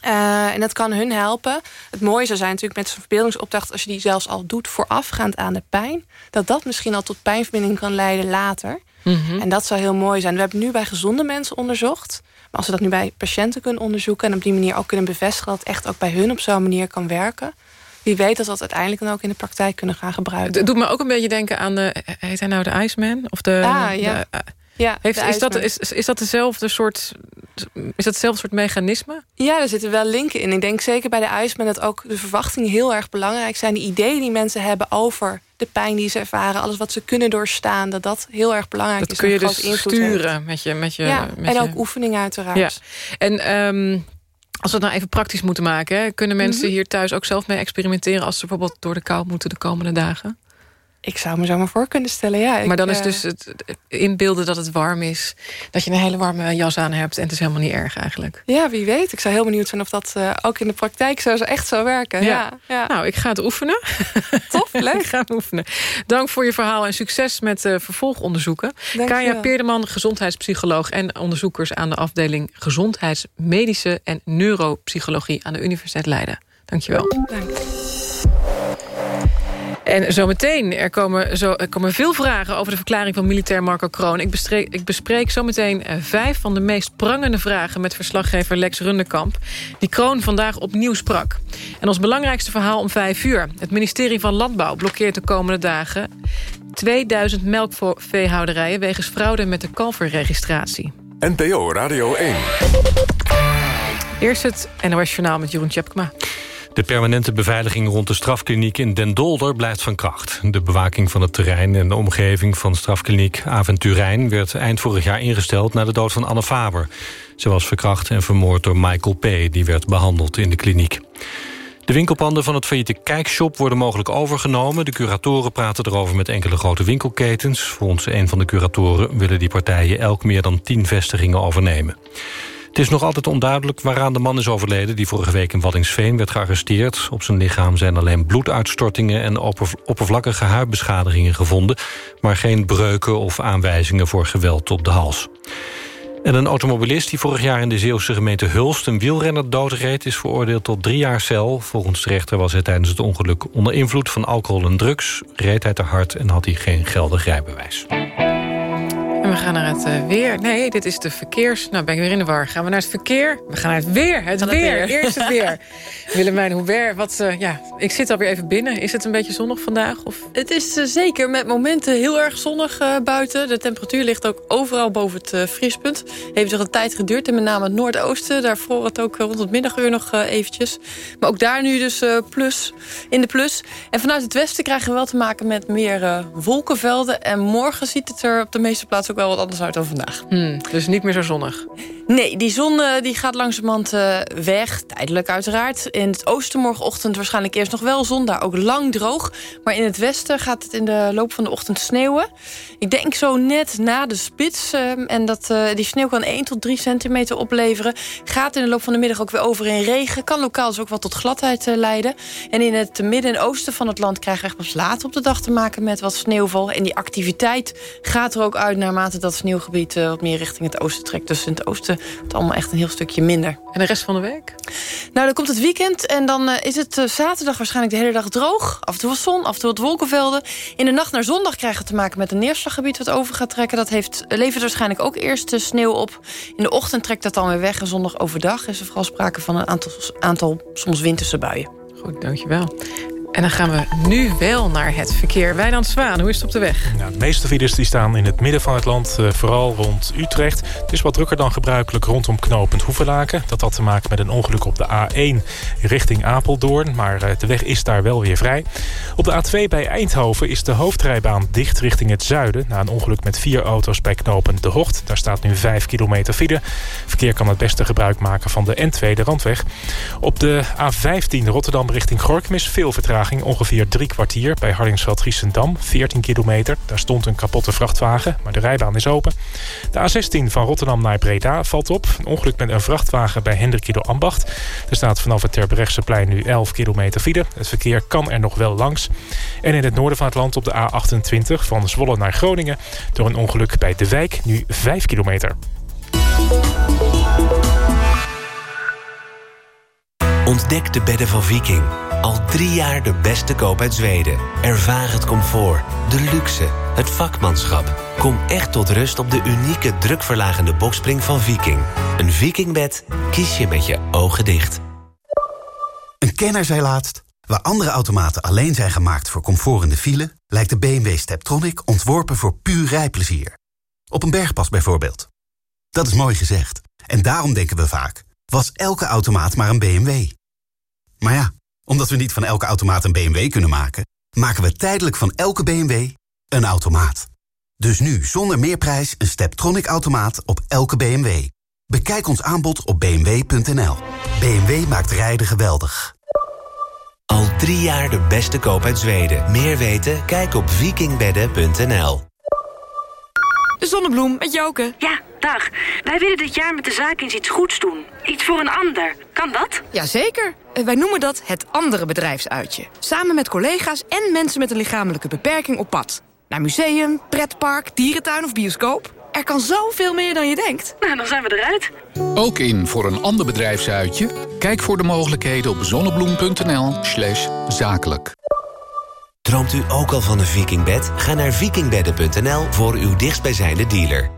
Eh, en dat kan hun helpen. Het mooie zou zijn natuurlijk met zo'n verbeeldingsopdracht... als je die zelfs al doet voorafgaand aan de pijn... dat dat misschien al tot pijnvermindering kan leiden later. Mhm. En dat zou heel mooi zijn. We hebben nu bij gezonde mensen onderzocht. Maar als we dat nu bij patiënten kunnen onderzoeken... en op die manier ook kunnen bevestigen... dat het echt ook bij hun op zo'n manier kan werken... wie weet dat we dat uiteindelijk dan ook in de praktijk kunnen gaan gebruiken. Het doet me ook een beetje denken aan de... Heet hij nou de Iceman? Of de, Ah, ja. de- eh, Ja, heeft, is, dat, ijsman. is, is dat dezelfde soort... Is dat hetzelfde soort mechanisme? Ja, er zitten wel linken in. Ik denk zeker bij de Iceman dat ook de verwachtingen heel erg belangrijk zijn. De ideeën die mensen hebben over de pijn die ze ervaren... alles wat ze kunnen doorstaan, dat dat heel erg belangrijk Dat is. kun en je dus heeft. sturen met je... Met je ja, met en je- ook oefeningen uiteraard. Ja. En ehm, als we het nou even praktisch moeten maken... Hè, kunnen mensen Mhm. hier thuis ook zelf mee experimenteren... als ze bijvoorbeeld door de kou moeten de komende dagen? Ik zou me zo maar voor kunnen stellen, ja. maar dan is eh, dus het inbeelden dat het warm is... dat je een hele warme jas aan hebt... en het is helemaal niet erg eigenlijk. Ja, wie weet. Ik zou heel benieuwd zijn of dat eh, ook in de praktijk zo echt zou werken. Ja. Ja, Nou, ik ga het oefenen. Tof, leuk. ik ga het oefenen. Dank voor je verhaal en succes met eh, vervolgonderzoeken. Dank Kaya. Peerdeman, gezondheidspsycholoog... en onderzoekers aan de afdeling Gezondheidsmedische en Neuropsychologie... aan de Universiteit Leiden. Dank je wel. Dank. En zometeen, er komen, zo, er komen veel vragen over de verklaring van militair Marco Kroon. Ik, bespreek, ik bespreek zometeen eh, vijf van de meest prangende vragen... met verslaggever Lex Rundekamp, die Kroon vandaag opnieuw sprak. En ons belangrijkste verhaal om vijf uur. Het ministerie van Landbouw blokkeert de komende dagen... 2000 melkveehouderijen wegens fraude met de kalverregistratie. NPO Radio 1. Eerst het NOS Journaal met Jeroen Tjepkema. De permanente beveiliging rond de strafkliniek in Den Dolder blijft van kracht. De bewaking van het terrein en de omgeving van strafkliniek Aventurijn... werd eind vorig jaar ingesteld na de dood van Anne Faber. Ze was verkracht en vermoord door Michael P. Die werd behandeld in de kliniek. De winkelpanden van het failliete Kijkshop worden mogelijk overgenomen. De curatoren praten erover met enkele grote winkelketens. Volgens een van de curatoren willen die partijen elk meer dan tien vestigingen overnemen. Het is nog altijd onduidelijk waaraan de man is overleden... die vorige week in Waddinxveen werd gearresteerd. Op zijn lichaam zijn alleen bloeduitstortingen... en opper- oppervlakkige huidbeschadigingen gevonden... maar geen breuken of aanwijzingen voor geweld op de hals. En een automobilist die vorig jaar in de Zeeuwse gemeente Hulst... een wielrenner doodreed, is veroordeeld tot drie jaar cel. Volgens de rechter was hij tijdens het ongeluk onder invloed van alcohol en drugs... reed hij te hard en had hij geen geldig rijbewijs. Gaan naar het uh, weer. Nee, dit is de verkeers... Nou, ben ik weer in de war. Gaan we naar het verkeer? We gaan naar het weer. Het, het weer. weer. Eerst het weer. Willemijn, weer? Wat, uh, ja, ik zit alweer even binnen. Is het een beetje zonnig vandaag? Of? Het is uh, zeker met momenten heel erg zonnig buiten. De temperatuur ligt ook overal boven het vriespunt. Heeft zich een tijd geduurd. En met name het noordoosten. Daar vroor het ook rond het middaguur nog eventjes. Maar ook daar nu dus plus, in de plus. En vanuit het westen krijgen we wel te maken met meer wolkenvelden. En morgen ziet het er op de meeste plaatsen ook wel wat anders uit dan vandaag. Hmm, dus niet meer zo zonnig? Nee, die zon uh, die gaat langzamerhand uh, weg. Tijdelijk uiteraard. In het oosten morgenochtend waarschijnlijk eerst nog wel zon. Daar ook lang droog. Maar in het westen gaat het in de loop van de ochtend sneeuwen. Ik denk zo net na de spits. Uh, en dat, die sneeuw kan 1 tot 3 centimeter opleveren. Gaat in de loop van de middag ook weer over in regen. Kan lokaal dus ook wat tot gladheid leiden. En in het midden en oosten van het land krijgen we pas later op de dag te maken met wat sneeuwval. En die activiteit gaat er ook uit naarmate dat sneeuwgebied wat meer richting het oosten trekt. Dus in het oosten het allemaal echt een heel stukje minder. En de rest van de week? Nou, dan komt het weekend en dan uh, is het uh, zaterdag waarschijnlijk de hele dag droog. Af en toe wat zon, af en toe wat wolkenvelden. In de nacht naar zondag krijgen we te maken met een neerslaggebied... wat over gaat trekken. Dat heeft, levert waarschijnlijk ook eerst de sneeuw op. In de ochtend trekt dat dan weer weg en zondag overdag... is er vooral sprake van een aantal, aantal soms winterse buien. Goed, dankjewel. En dan gaan we nu wel naar het verkeer. Wijnand Zwaan, hoe is het op de weg? Nou, de meeste files die staan in het midden van het land, uh, vooral rond Utrecht. Het is wat drukker dan gebruikelijk rondom knooppunt Hoevelaken. Dat had te maken met een ongeluk op de A1 richting Apeldoorn. Maar uh, de weg is daar wel weer vrij. Op de A2 bij Eindhoven is de hoofdrijbaan dicht richting het zuiden... na een ongeluk met vier auto's bij knooppunt De Hocht. Daar staat nu 5 kilometer file. Verkeer kan het beste gebruik maken van de N2, de randweg. Op de A15 Rotterdam richting Gorkum is veel vertraging ongeveer drie kwartier bij Hardingsveld-Giessendam, 14 kilometer. Daar stond een kapotte vrachtwagen, maar de rijbaan is open. De A16 van Rotterdam naar Breda valt op. Een ongeluk met een vrachtwagen bij Hendrikido Ambacht. Er staat vanaf het Terbrechtseplein nu 11 kilometer file. Het verkeer kan er nog wel langs. En in het noorden van het land op de A28 van Zwolle naar Groningen... door een ongeluk bij De Wijk nu 5 kilometer. Ontdek de bedden van Viking. Al drie jaar de beste koop uit Zweden. Ervaar het comfort, de luxe, het vakmanschap. Kom echt tot rust op de unieke drukverlagende bokspring van Viking. Een Vikingbed kies je met je ogen dicht. Een kenner zei laatst... waar andere automaten alleen zijn gemaakt voor comfort in de file... lijkt de BMW Steptronic ontworpen voor puur rijplezier. Op een bergpas bijvoorbeeld. Dat is mooi gezegd. En daarom denken we vaak... was elke automaat maar een BMW? Maar ja, omdat we niet van elke automaat een BMW kunnen maken... maken we tijdelijk van elke BMW een automaat. Dus nu zonder meerprijs een Steptronic-automaat op elke BMW. Bekijk ons aanbod op bmw.nl. BMW maakt rijden geweldig. Al drie jaar de beste koop uit Zweden. Meer weten? Kijk op vikingbedden.nl. De Zonnebloem met Joke. Ja, dag. Wij willen dit jaar met de zaak eens iets goeds doen. Iets voor een ander. Kan dat? Jazeker. Wij noemen dat het andere bedrijfsuitje. Samen met collega's en mensen met een lichamelijke beperking op pad. Naar museum, pretpark, dierentuin of bioscoop. Er kan zoveel meer dan je denkt. Nou, dan zijn we eruit. Ook in voor een ander bedrijfsuitje? Kijk voor de mogelijkheden op zonnebloem.nl slash zakelijk. Droomt u ook al van een vikingbed? Ga naar vikingbedden.nl voor uw dichtstbijzijnde dealer.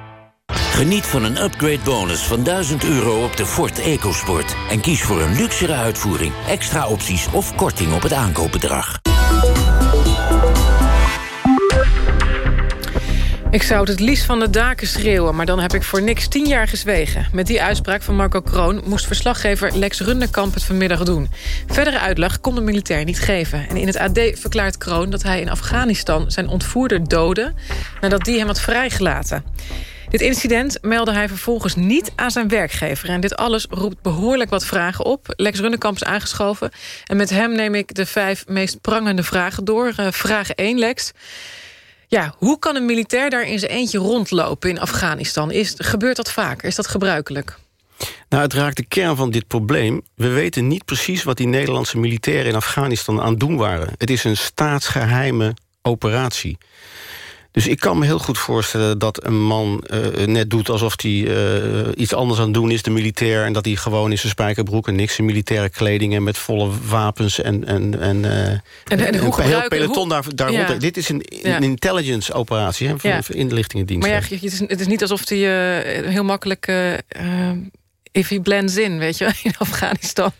Geniet van een upgrade bonus van 1000 euro op de Ford EcoSport. En kies voor een luxere uitvoering, extra opties of korting op het aankoopbedrag. Ik zou het het liefst van de daken schreeuwen... maar dan heb ik voor niks tien jaar gezwegen. Met die uitspraak van Marco Kroon moest verslaggever Lex Runderkamp het vanmiddag doen. Verdere uitleg kon de militair niet geven. En in het AD verklaart Kroon dat hij in Afghanistan zijn ontvoerder doodde... nadat die hem had vrijgelaten. Dit incident meldde hij vervolgens niet aan zijn werkgever. En dit alles roept behoorlijk wat vragen op. Lex Runnekamp is aangeschoven. En met hem neem ik de vijf meest prangende vragen door. Uh, vraag 1, Lex. Ja, hoe kan een militair daar in zijn eentje rondlopen in Afghanistan? Is, gebeurt dat vaak? Is dat gebruikelijk? Nou, het raakt de kern van dit probleem. We weten niet precies wat die Nederlandse militairen in Afghanistan aan het doen waren. Het is een staatsgeheime operatie. Dus ik kan me heel goed voorstellen dat een man uh, net doet... alsof hij uh, iets anders aan het doen is, de militair... en dat hij gewoon in zijn spijkerbroek en niks in militaire kleding... en met volle wapens en, en, en, uh, en, en, hoe een heel peloton daar, daar ja. Dit is een, ja. een intelligence-operatie, hè, ja. inlichtingendienst. Maar ja, het is, het is niet alsof hij heel makkelijk if he blends in, weet je, in Afghanistan.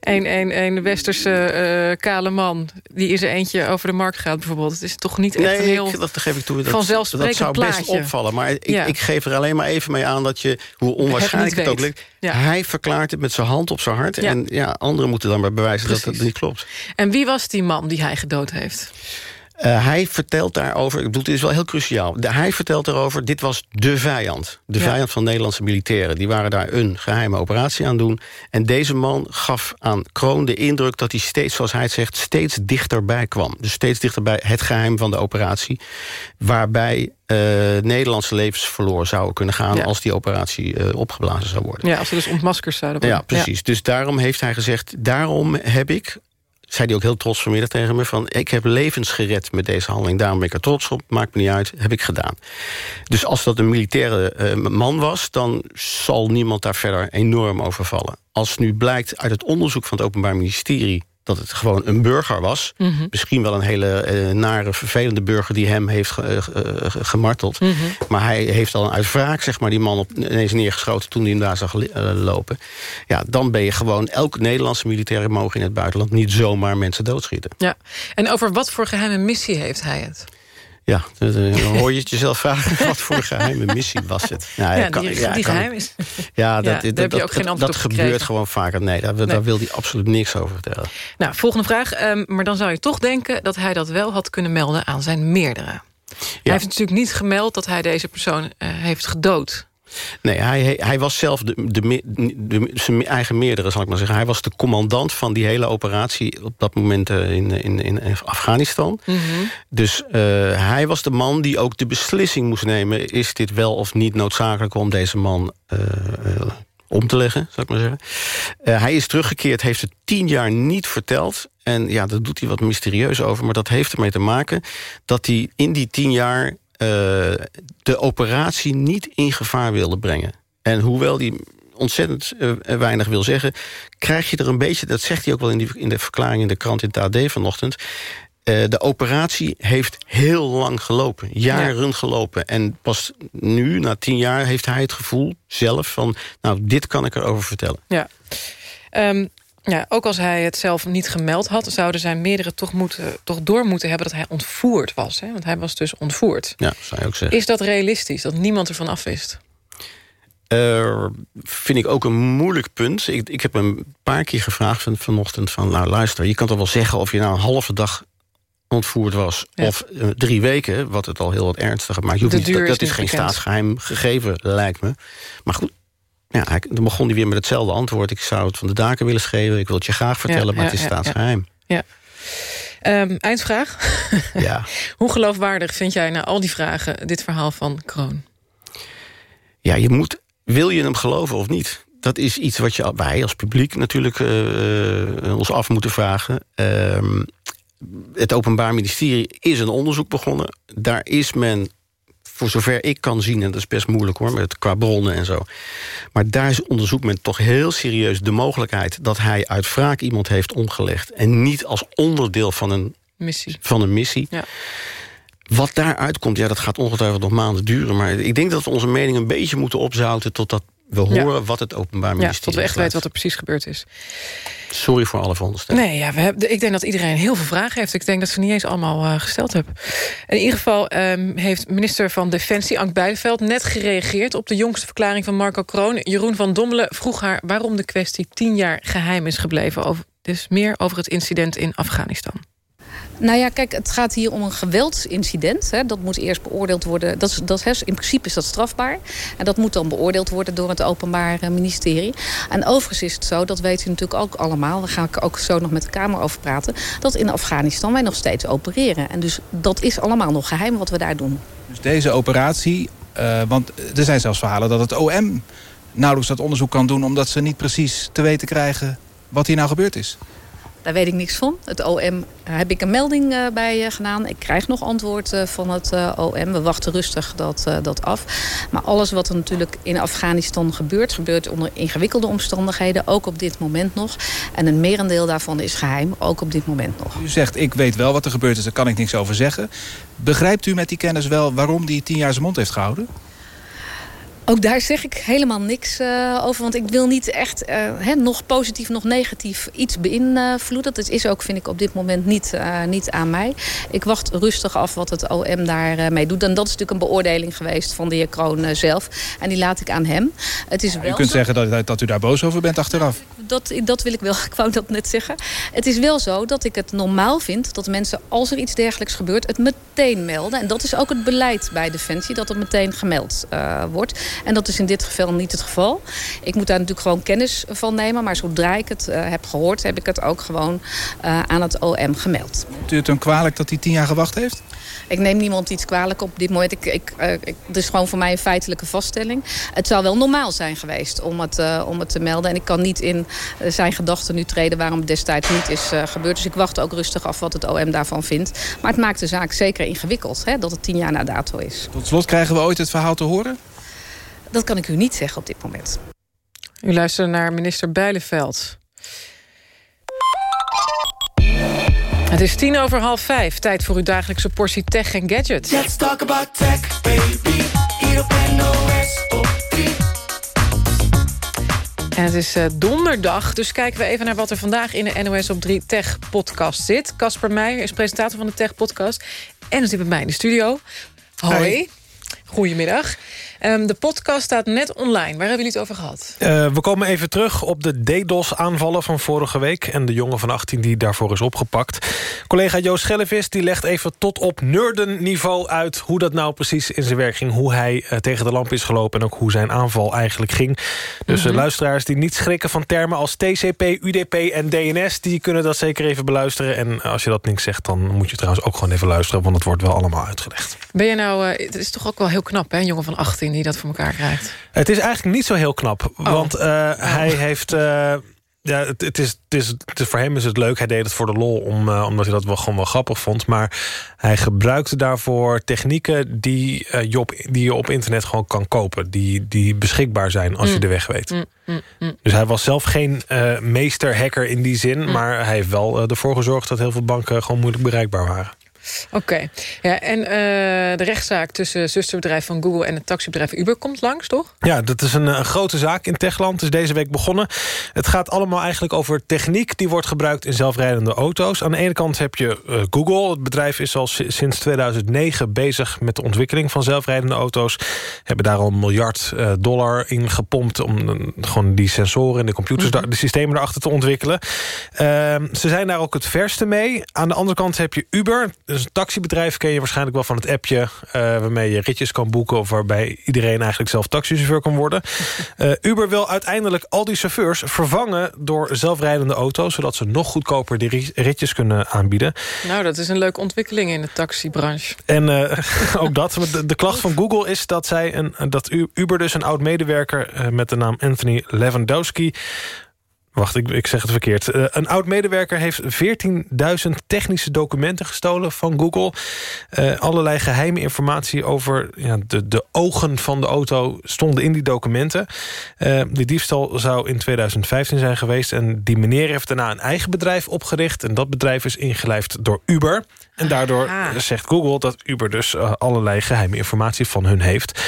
Een, een, een westerse uh, kale man die in zijn eentje over de markt gaat bijvoorbeeld. Het is toch niet echt nee, een heel ik, dat geef ik toe. Dat, vanzelfsprekend dat zou plaatje. best opvallen. Maar ik, ja. ik, geef er alleen maar even mee aan dat je, hoe onwaarschijnlijk het, het ook. Ja. hij verklaart het met zijn hand op zijn hart. Ja. En ja, anderen moeten dan maar bewijzen Precies. dat het niet klopt. En wie was die man die hij gedood heeft? Uh, hij vertelt daarover, ik bedoel, dit is wel heel cruciaal. De, hij vertelt daarover, dit was de vijand. De ja. vijand van Nederlandse militairen. Die waren daar een geheime operatie aan doen. En deze man gaf aan Kroon de indruk dat hij steeds, zoals hij het zegt... steeds dichterbij kwam. Dus steeds dichterbij het geheim van de operatie. Waarbij uh, Nederlandse levens verloren zouden kunnen gaan... Ja. als die operatie uh, opgeblazen zou worden. Ja, als ze dus ontmaskers zouden worden. Ja, precies. Ja. Dus daarom heeft hij gezegd... daarom heb ik zei hij ook heel trots vanmiddag tegen me... van ik heb levens gered met deze handeling. Daarom ben ik er trots op, maakt me niet uit, heb ik gedaan. Dus als dat een militaire uh, man was... dan zal niemand daar verder enorm over vallen. Als nu blijkt uit het onderzoek van het Openbaar Ministerie dat het gewoon een burger was. Mm -hmm. Misschien wel een hele uh, nare, vervelende burger... die hem heeft ge, uh, gemarteld. Mm -hmm. Maar hij heeft al een uit wraak zeg maar, die man op, ineens neergeschoten... toen hij hem daar zag lopen. Ja, dan ben je gewoon... elke Nederlandse militaire mogen in het buitenland... niet zomaar mensen doodschieten. Ja. En over wat voor geheime missie heeft hij het? Ja, dan hoor je het jezelf vragen... wat voor geheime missie was het? Nou, ja, kan, die, ja, die geheim is. Ja, dat, ja, dat, dat, dat, dat, dat gebeurt gewoon vaker. Nee, daar, nee. daar wil hij absoluut niks over vertellen. Nou, volgende vraag. Um, maar dan zou je toch denken dat hij dat wel had kunnen melden aan zijn meerdere. Ja. Hij heeft natuurlijk niet gemeld dat hij deze persoon uh, heeft gedood. Nee, hij, hij was zelf de, de, de, zijn eigen meerdere, zal ik maar zeggen. Hij was de commandant van die hele operatie... op dat moment in, in, in Afghanistan. Mm -hmm. Dus uh, hij was de man die ook de beslissing moest nemen... is dit wel of niet noodzakelijk om deze man... Uh, uh, om te leggen, zal ik maar zeggen. Uh, hij is teruggekeerd, heeft het tien jaar niet verteld. En ja, daar doet hij wat mysterieus over. Maar dat heeft ermee te maken dat hij in die tien jaar... Uh, de operatie niet in gevaar wilde brengen. En hoewel die ontzettend uh, weinig wil zeggen... krijg je er een beetje, dat zegt hij ook wel in, die, in de verklaring in de krant in het AD vanochtend... Uh, de operatie heeft heel lang gelopen. Jaren ja. gelopen. En pas nu, na tien jaar, heeft hij het gevoel zelf van... nou, dit kan ik erover vertellen. Ja. Um, ja, ook als hij het zelf niet gemeld had... zouden zijn meerdere toch, moeten, toch door moeten hebben dat hij ontvoerd was. Hè? Want hij was dus ontvoerd. Ja, zou je ook zeggen. Is dat realistisch, dat niemand ervan af wist? Uh, vind ik ook een moeilijk punt. Ik, ik heb een paar keer gevraagd van, vanochtend van... nou luister, je kan toch wel zeggen of je nou een halve dag ontvoerd was... Ja. of uh, drie weken, wat het al heel wat ernstiger maakt. Je hoeft niet, dat, dat is, is geen bekend. staatsgeheim gegeven, lijkt me. Maar goed, ja, hij, dan begon hij weer met hetzelfde antwoord. Ik zou het van de daken willen schreeuwen. Ik wil het je graag vertellen, ja, maar ja, het is staatsgeheim. Ja. Um, eindvraag. Ja. Hoe geloofwaardig vind jij na al die vragen... dit verhaal van Kroon? Ja, je moet... Wil je hem geloven of niet? Dat is iets wat je, wij als publiek natuurlijk uh, ons af moeten vragen. Uh, het Openbaar Ministerie is een onderzoek begonnen. Daar is men voor zover ik kan zien, en dat is best moeilijk hoor, met qua bronnen en zo. Maar daar onderzoekt men toch heel serieus de mogelijkheid... dat hij uit wraak iemand heeft omgelegd... en niet als onderdeel van een missie. Van een missie. Ja. Wat daaruit komt, ja, dat gaat ongetwijfeld nog maanden duren. Maar ik denk dat we onze mening een beetje moeten opzouten... totdat we horen ja. wat het Openbaar Ministerie Ja, tot we echt weten wat er precies gebeurd is. Sorry voor alle veronderstellingen. Nee, ja, we hebben, ik denk dat iedereen heel veel vragen heeft. Ik denk dat ze niet eens allemaal uh, gesteld hebben. In ieder geval um, heeft minister van Defensie, Ank Bijleveld... net gereageerd op de jongste verklaring van Marco Kroon. Jeroen van Dommelen vroeg haar waarom de kwestie tien jaar geheim is gebleven. Over, dus meer over het incident in Afghanistan. Nou ja, kijk, het gaat hier om een geweldsincident. Hè. Dat moet eerst beoordeeld worden. Dat dat is, in principe is dat strafbaar. En dat moet dan beoordeeld worden door het Openbaar Ministerie. En overigens is het zo, dat weten u natuurlijk ook allemaal... daar ga ik ook zo nog met de Kamer over praten... dat in Afghanistan wij nog steeds opereren. En dus dat is allemaal nog geheim wat we daar doen. Dus deze operatie, uh, want er zijn zelfs verhalen dat het OM nauwelijks dat onderzoek kan doen... omdat ze niet precies te weten krijgen wat hier nou gebeurd is? Daar weet ik niks van. Het OM heb ik een melding uh, bij uh, gedaan. Ik krijg nog antwoord uh, van het OM. We wachten rustig dat, dat af. Maar alles wat er natuurlijk in Afghanistan gebeurt... gebeurt onder ingewikkelde omstandigheden. Ook op dit moment nog. En een merendeel daarvan is geheim. Ook op dit moment nog. U zegt, ik weet wel wat er gebeurd is. Daar kan ik niks over zeggen. Begrijpt u met die kennis wel waarom die tien jaar zijn mond heeft gehouden? Ook daar zeg ik helemaal niks uh, over. Want ik wil niet echt uh, hè, nog positief, nog negatief iets beïnvloeden. Dat is ook, vind ik, op dit moment niet, uh, niet aan mij. Ik wacht rustig af wat het OM daarmee doet. En dat is natuurlijk een beoordeling geweest van de heer Kroon zelf. En die laat ik aan hem. Het is wel u kunt zo... zeggen dat, dat u daar boos over bent achteraf. Dat, dat wil ik wel. Ik wou dat net zeggen. Het is wel zo dat ik het normaal vind dat mensen, als er iets dergelijks gebeurt, het meteen melden. En dat is ook het beleid bij Defensie, dat het meteen gemeld wordt. En dat is in dit geval niet het geval. Ik moet daar natuurlijk gewoon kennis van nemen. Maar zodra ik het uh, heb gehoord, heb ik het ook gewoon uh, aan het OM gemeld. U het hem kwalijk dat hij tien jaar gewacht heeft? Ik neem niemand iets kwalijk op dit moment. Ik, ik, uh, ik, het is gewoon voor mij een feitelijke vaststelling. Het zou wel normaal zijn geweest om het, om het te melden. En ik kan niet in zijn gedachten nu treden waarom het destijds niet is gebeurd. Dus ik wacht ook rustig af wat het OM daarvan vindt. Maar het maakt de zaak zeker ingewikkeld hè, dat het tien jaar na dato is. Tot slot krijgen we ooit het verhaal te horen? Dat kan ik u niet zeggen op dit moment. U luistert naar minister Bijleveld. Het is tien over half vijf. Tijd voor uw dagelijkse portie tech en gadgets. Let's talk about tech, baby. Hier op NOS op 3. En het is uh, donderdag, dus kijken we even naar wat er vandaag in de NOS op 3 Tech podcast zit. Casper Meijer is presentator van de Tech podcast. En zit bij mij in de studio. Hoi. Hoi. Goedemiddag. Um, de podcast staat net online. Waar hebben jullie het over gehad? Uh, we komen even terug op de DDoS-aanvallen van vorige week... en de jongen van 18 die daarvoor is opgepakt. Collega Joost Schellevis die legt even tot op nerdenniveau uit... hoe dat nou precies in zijn werk ging. Hoe hij uh, tegen de lamp is gelopen en ook hoe zijn aanval eigenlijk ging. Dus mm -hmm. luisteraars die niet schrikken van termen als TCP, UDP en DNS... die kunnen dat zeker even beluisteren. En als je dat niks zegt, dan moet je trouwens ook gewoon even luisteren... want het wordt wel allemaal uitgelegd. Ben je nou... Uh, het is toch ook wel heel knap, hè? Een jongen van 18 die dat voor elkaar krijgt. Het is eigenlijk niet zo heel knap. Oh. Want uh, oh. hij heeft... Uh, ja, het, het, is, het, is, het is, voor hem is het leuk. Hij deed het voor de lol, om, uh, omdat hij dat wel gewoon wel grappig vond. Maar hij gebruikte daarvoor technieken die, uh, je, op, die je op internet gewoon kan kopen. Die, die beschikbaar zijn als mm. je de weg weet. Mm, mm, mm, dus hij was zelf geen uh, meester-hacker in die zin. Maar hij heeft wel ervoor gezorgd dat heel veel banken gewoon moeilijk bereikbaar waren. Oké. Okay. Ja, en uh, de rechtszaak tussen het zusterbedrijf van Google... en het taxibedrijf Uber komt langs, toch? Ja, dat is een, een grote zaak in Techland. is deze week begonnen. Het gaat allemaal eigenlijk over techniek... die wordt gebruikt in zelfrijdende auto's. Aan de ene kant heb je uh, Google. Het bedrijf is al sinds 2009 bezig met de ontwikkeling van zelfrijdende auto's. Hebben daar al een miljard uh, dollar in gepompt... om gewoon die sensoren en de computers, mm -hmm. de systemen erachter te ontwikkelen. Ehm, ze zijn daar ook het verste mee. Aan de andere kant heb je Uber... Dus een taxibedrijf ken je waarschijnlijk wel van het appje... Uh, waarmee je ritjes kan boeken... of waarbij iedereen eigenlijk zelf taxichauffeur kan worden. Uh, Uber wil uiteindelijk al die chauffeurs vervangen... door zelfrijdende auto's... zodat ze nog goedkoper die ritjes kunnen aanbieden. Nou, dat is een leuke ontwikkeling in de taxibranche. En uh, ook dat. De, de, klacht van Google is dat, zij een, dat Uber dus een oud-medewerker... met de naam Anthony Lewandowski Wacht, ik, ik zeg het verkeerd. Uh, een oud-medewerker heeft 14.000 technische documenten gestolen van Google. Uh, allerlei geheime informatie over ja, de, de ogen van de auto stonden in die documenten. Uh, die diefstal zou in 2015 zijn geweest. En die meneer heeft daarna een eigen bedrijf opgericht. En dat bedrijf is ingelijfd door Uber. En daardoor ah. zegt Google dat Uber dus allerlei geheime informatie van hun heeft.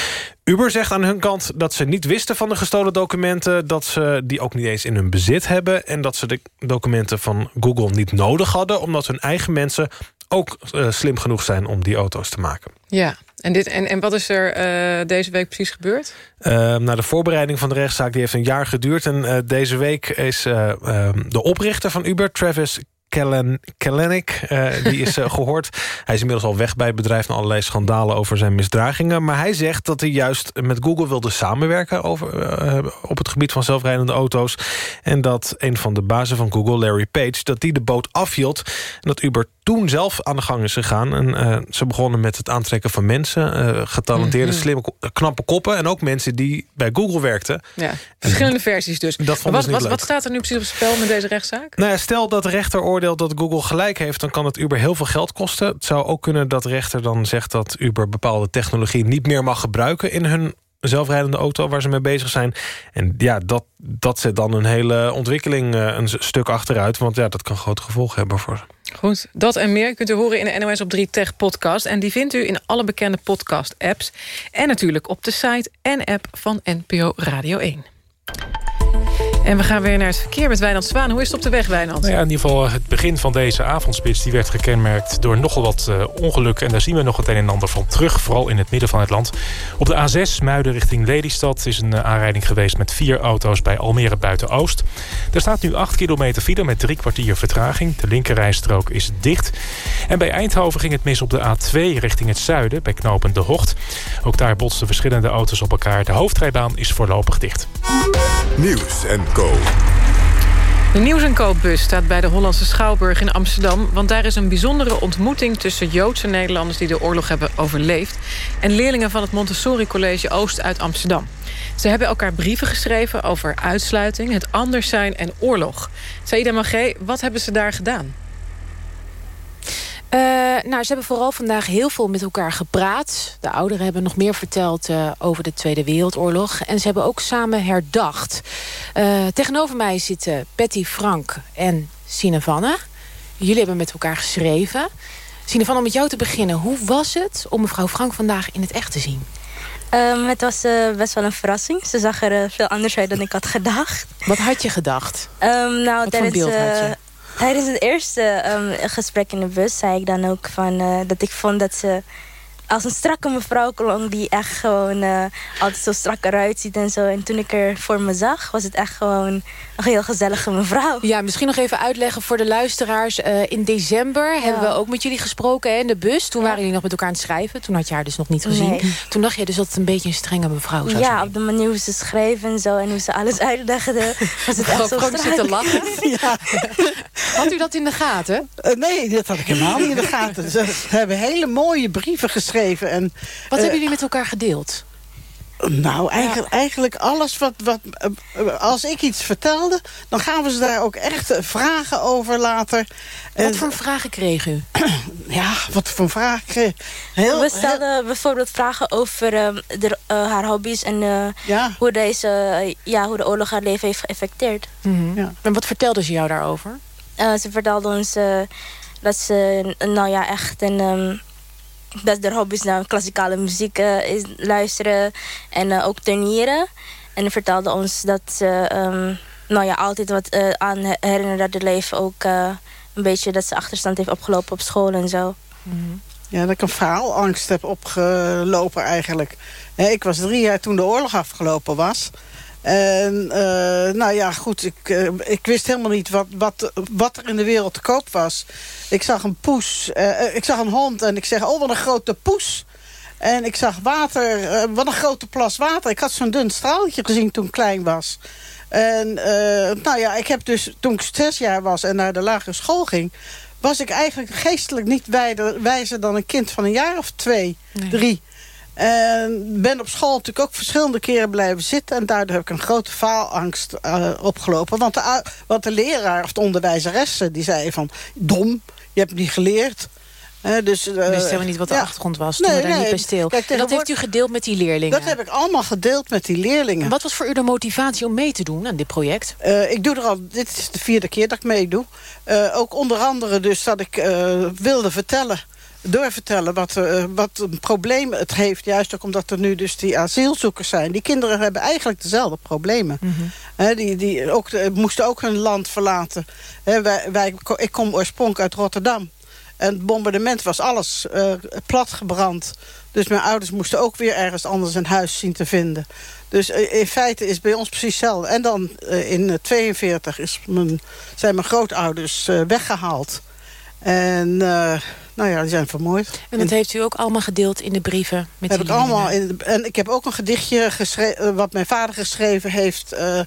Uber zegt aan hun kant dat ze niet wisten van de gestolen documenten... dat ze die ook niet eens in hun bezit hebben... en dat ze de documenten van Google niet nodig hadden... omdat hun eigen mensen ook uh, slim genoeg zijn om die auto's te maken. Ja, en, dit, en, en wat is er uh, deze week precies gebeurd? Uh, nou, de voorbereiding van de rechtszaak die heeft een jaar geduurd... en deze week is de oprichter van Uber, Travis Kellen, Kellenik, uh, die is uh, gehoord. Hij is inmiddels al weg bij het bedrijf... na allerlei schandalen over zijn misdragingen. Maar hij zegt dat hij juist met Google wilde samenwerken... Over, uh, op het gebied van zelfrijdende auto's. En dat een van de bazen van Google, Larry Page... dat die de boot afhield en dat Uber toen zelf aan de gang is gegaan. En, eh, ze begonnen met het aantrekken van mensen. eh, getalenteerde, Mhm. slimme, ko- knappe koppen. En ook mensen die bij Google werkten. Ja, verschillende versies dus. Dat wat, niet wat, leuk. wat staat er nu precies op het spel met deze rechtszaak? Nou ja, stel dat de rechter oordeelt dat Google gelijk heeft... dan kan het Uber heel veel geld kosten. Het zou ook kunnen dat de rechter dan zegt... dat Uber bepaalde technologie niet meer mag gebruiken... in hun zelfrijdende auto waar ze mee bezig zijn. En ja, dat, dat zet dan een hele ontwikkeling eh, een stuk achteruit. Want ja, dat kan grote gevolgen hebben voor ze. Goed, dat en meer kunt u horen in de NOS op 3 Tech podcast. En die vindt u in alle bekende podcast apps. En natuurlijk op de site en app van NPO Radio 1. En we gaan weer naar het verkeer met Wijnand Zwaan. Hoe is het op de weg, Wijnand? Nou ja, in ieder geval het begin van deze avondspits... die werd gekenmerkt door nogal wat eh, ongelukken. En daar zien we nog het een en ander van terug. Vooral in het midden van het land. Op de A6 Muiden richting Lelystad... is een eh, aanrijding geweest met vier auto's bij Almere Buiten-Oost. Er staat nu 8 kilometer file met drie kwartier vertraging. De linkerrijstrook is dicht. En bij Eindhoven ging het mis op de A2 richting het zuiden... bij knooppunt De Hocht. Ook daar botsten verschillende auto's op elkaar. De hoofdrijbaan is voorlopig dicht. Nieuws en De Nieuws en Koopbus staat bij de Hollandse Schouwburg in Amsterdam... want daar is een bijzondere ontmoeting tussen Joodse Nederlanders... die de oorlog hebben overleefd... en leerlingen van het Montessori College Oost uit Amsterdam. Ze hebben elkaar brieven geschreven over uitsluiting, het anders zijn en oorlog. Saïda Magé, wat hebben ze daar gedaan? Eh, nou, ze hebben vooral vandaag heel veel met elkaar gepraat. De ouderen hebben nog meer verteld eh, over de Tweede Wereldoorlog. En ze hebben ook samen herdacht. Eh, tegenover mij zitten Betty Frank en Sine Vanne. Jullie hebben met elkaar geschreven. Sine Vanne, om met jou te beginnen. Hoe was het om mevrouw Frank vandaag in het echt te zien? Ehm, het was best wel een verrassing. Ze zag er veel anders uit dan ik had gedacht. Wat had je gedacht? Ehm, nou, voor tijdens, beeld had je? Tijdens het eerste ehm, gesprek in de bus zei ik dan ook van, eh, dat ik vond dat ze als een strakke mevrouw klonk die echt gewoon eh, altijd zo strak eruit ziet en zo. En toen ik er voor me zag, was het echt gewoon een heel gezellige mevrouw. Ja, misschien nog even uitleggen voor de luisteraars. Eh, in december hebben we ook met jullie gesproken hè, in de bus. Toen waren jullie nog met elkaar aan het schrijven. Toen had je haar dus nog niet gezien. Nee. Toen dacht je dus dat het een beetje een strenge mevrouw zou zijn. Ja, op de manier hoe ze schreef en zo en hoe ze alles uitlegde, was het echt zo Frank zit te strak. lachen. Ja. Had u dat in de gaten? Eh, nee, dat had ik helemaal niet in de gaten. Ze hebben hele mooie brieven geschreven. En, Wat eh, hebben jullie met elkaar gedeeld? Nou, eigenlijk, eigenlijk alles wat, wat... eh, Als ik iets vertelde, dan gaven ze daar ook echt eh, vragen over later. Wat voor vragen kreeg u? Ja, wat voor vragen kreeg heel, we stelden bijvoorbeeld vragen over ehm, de, eh, haar hobby's en eh, hoe, deze, ja, hoe de oorlog haar leven heeft geëffecteerd. Ja. En wat vertelde ze jou daarover? Eh, ze vertelde ons eh, dat ze, nou ja, echt een. ehm, dat de hobby's naar klassikale muziek eh, is luisteren en eh, ook turnieren. En vertelde ons dat ze, ehm, nou ja, altijd wat eh, aan herinneren dat het leven ook eh, een beetje dat ze achterstand heeft opgelopen op school en zo. Ja, dat ik een faalangst heb opgelopen eigenlijk. Hè, Ik was drie jaar toen de oorlog afgelopen was. En eh, nou ja, goed, ik, eh, ik wist helemaal niet wat, wat, wat er in de wereld te koop was. Ik zag een poes, eh, ik zag een hond en ik zeg, oh wat een grote poes. En ik zag water, wat een grote plas water. Ik had zo'n dun straaltje gezien toen ik klein was. En nou ja, ik heb dus toen ik zes jaar was en naar de lagere school ging... was ik eigenlijk geestelijk niet wijder, wijzer dan een kind van een jaar of twee, drie. En ben op school natuurlijk ook verschillende keren blijven zitten. En daardoor heb ik een grote faalangst eh, opgelopen. Want de, want de leraar of de onderwijzeresse die zei van... dom, je hebt niet geleerd. Eh, dus, eh, wist helemaal niet wat de ja. achtergrond was. Toen we daar niet bij stil. Kijk, en dat heeft u gedeeld met die leerlingen? Dat heb ik allemaal gedeeld met die leerlingen. Wat was voor u de motivatie om mee te doen aan dit project? Eh, ik doe er al, dit is de vierde keer dat ik meedoe. Eh, ook onder andere dus dat ik eh, wilde vertellen, doorvertellen wat, eh, wat een probleem het heeft. Juist ook omdat er nu dus die asielzoekers zijn. Die kinderen hebben eigenlijk dezelfde problemen. Hè, die, die ook, moesten ook hun land verlaten. Wij, wij, ik kom oorspronkelijk uit Rotterdam. En het bombardement was alles eh, platgebrand. Dus mijn ouders moesten ook weer ergens anders een huis zien te vinden. Dus eh, in feite is bij ons precies hetzelfde. En dan in 1942 is mijn, zijn mijn grootouders eh, weggehaald. En nou ja, die zijn vermoord. En dat heeft u ook allemaal gedeeld in de brieven met heb ik allemaal in, de- en ik heb ook een gedichtje geschreven, wat mijn vader geschreven heeft. eh,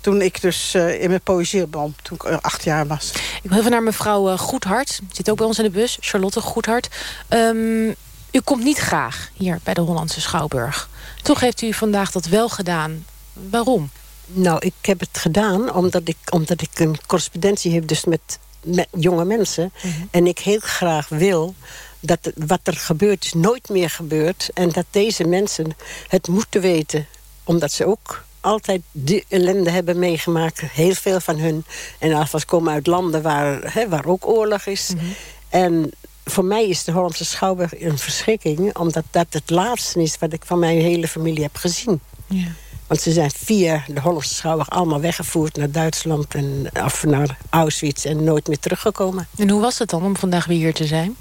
toen ik dus uh, in mijn poëziealbum, toen ik acht jaar was. Ik wil even naar mevrouw uh, Goedhart. Zit ook bij ons in de bus, Charlotte Goedhart. Um, u komt niet graag hier bij de Hollandse Schouwburg. Toch heeft u vandaag dat wel gedaan. Waarom? Nou, ik heb het gedaan omdat ik, omdat ik een correspondentie heb dus met, met jonge mensen. Mm -hmm. En ik heel graag wil dat wat er gebeurt is nooit meer gebeurt. En dat deze mensen het moeten weten. Omdat ze ook altijd die ellende hebben meegemaakt. Heel veel van hun. En alvast komen uit landen waar, hè, waar ook oorlog is. Mm -hmm. En voor mij is de Hollandse Schouwburg een verschrikking. Omdat dat het laatste is wat ik van mijn hele familie heb gezien. Ja. Want ze zijn via de Hollandse Schouwburg allemaal weggevoerd naar Duitsland... en af naar Auschwitz en nooit meer teruggekomen. En hoe was het dan om vandaag weer hier te zijn?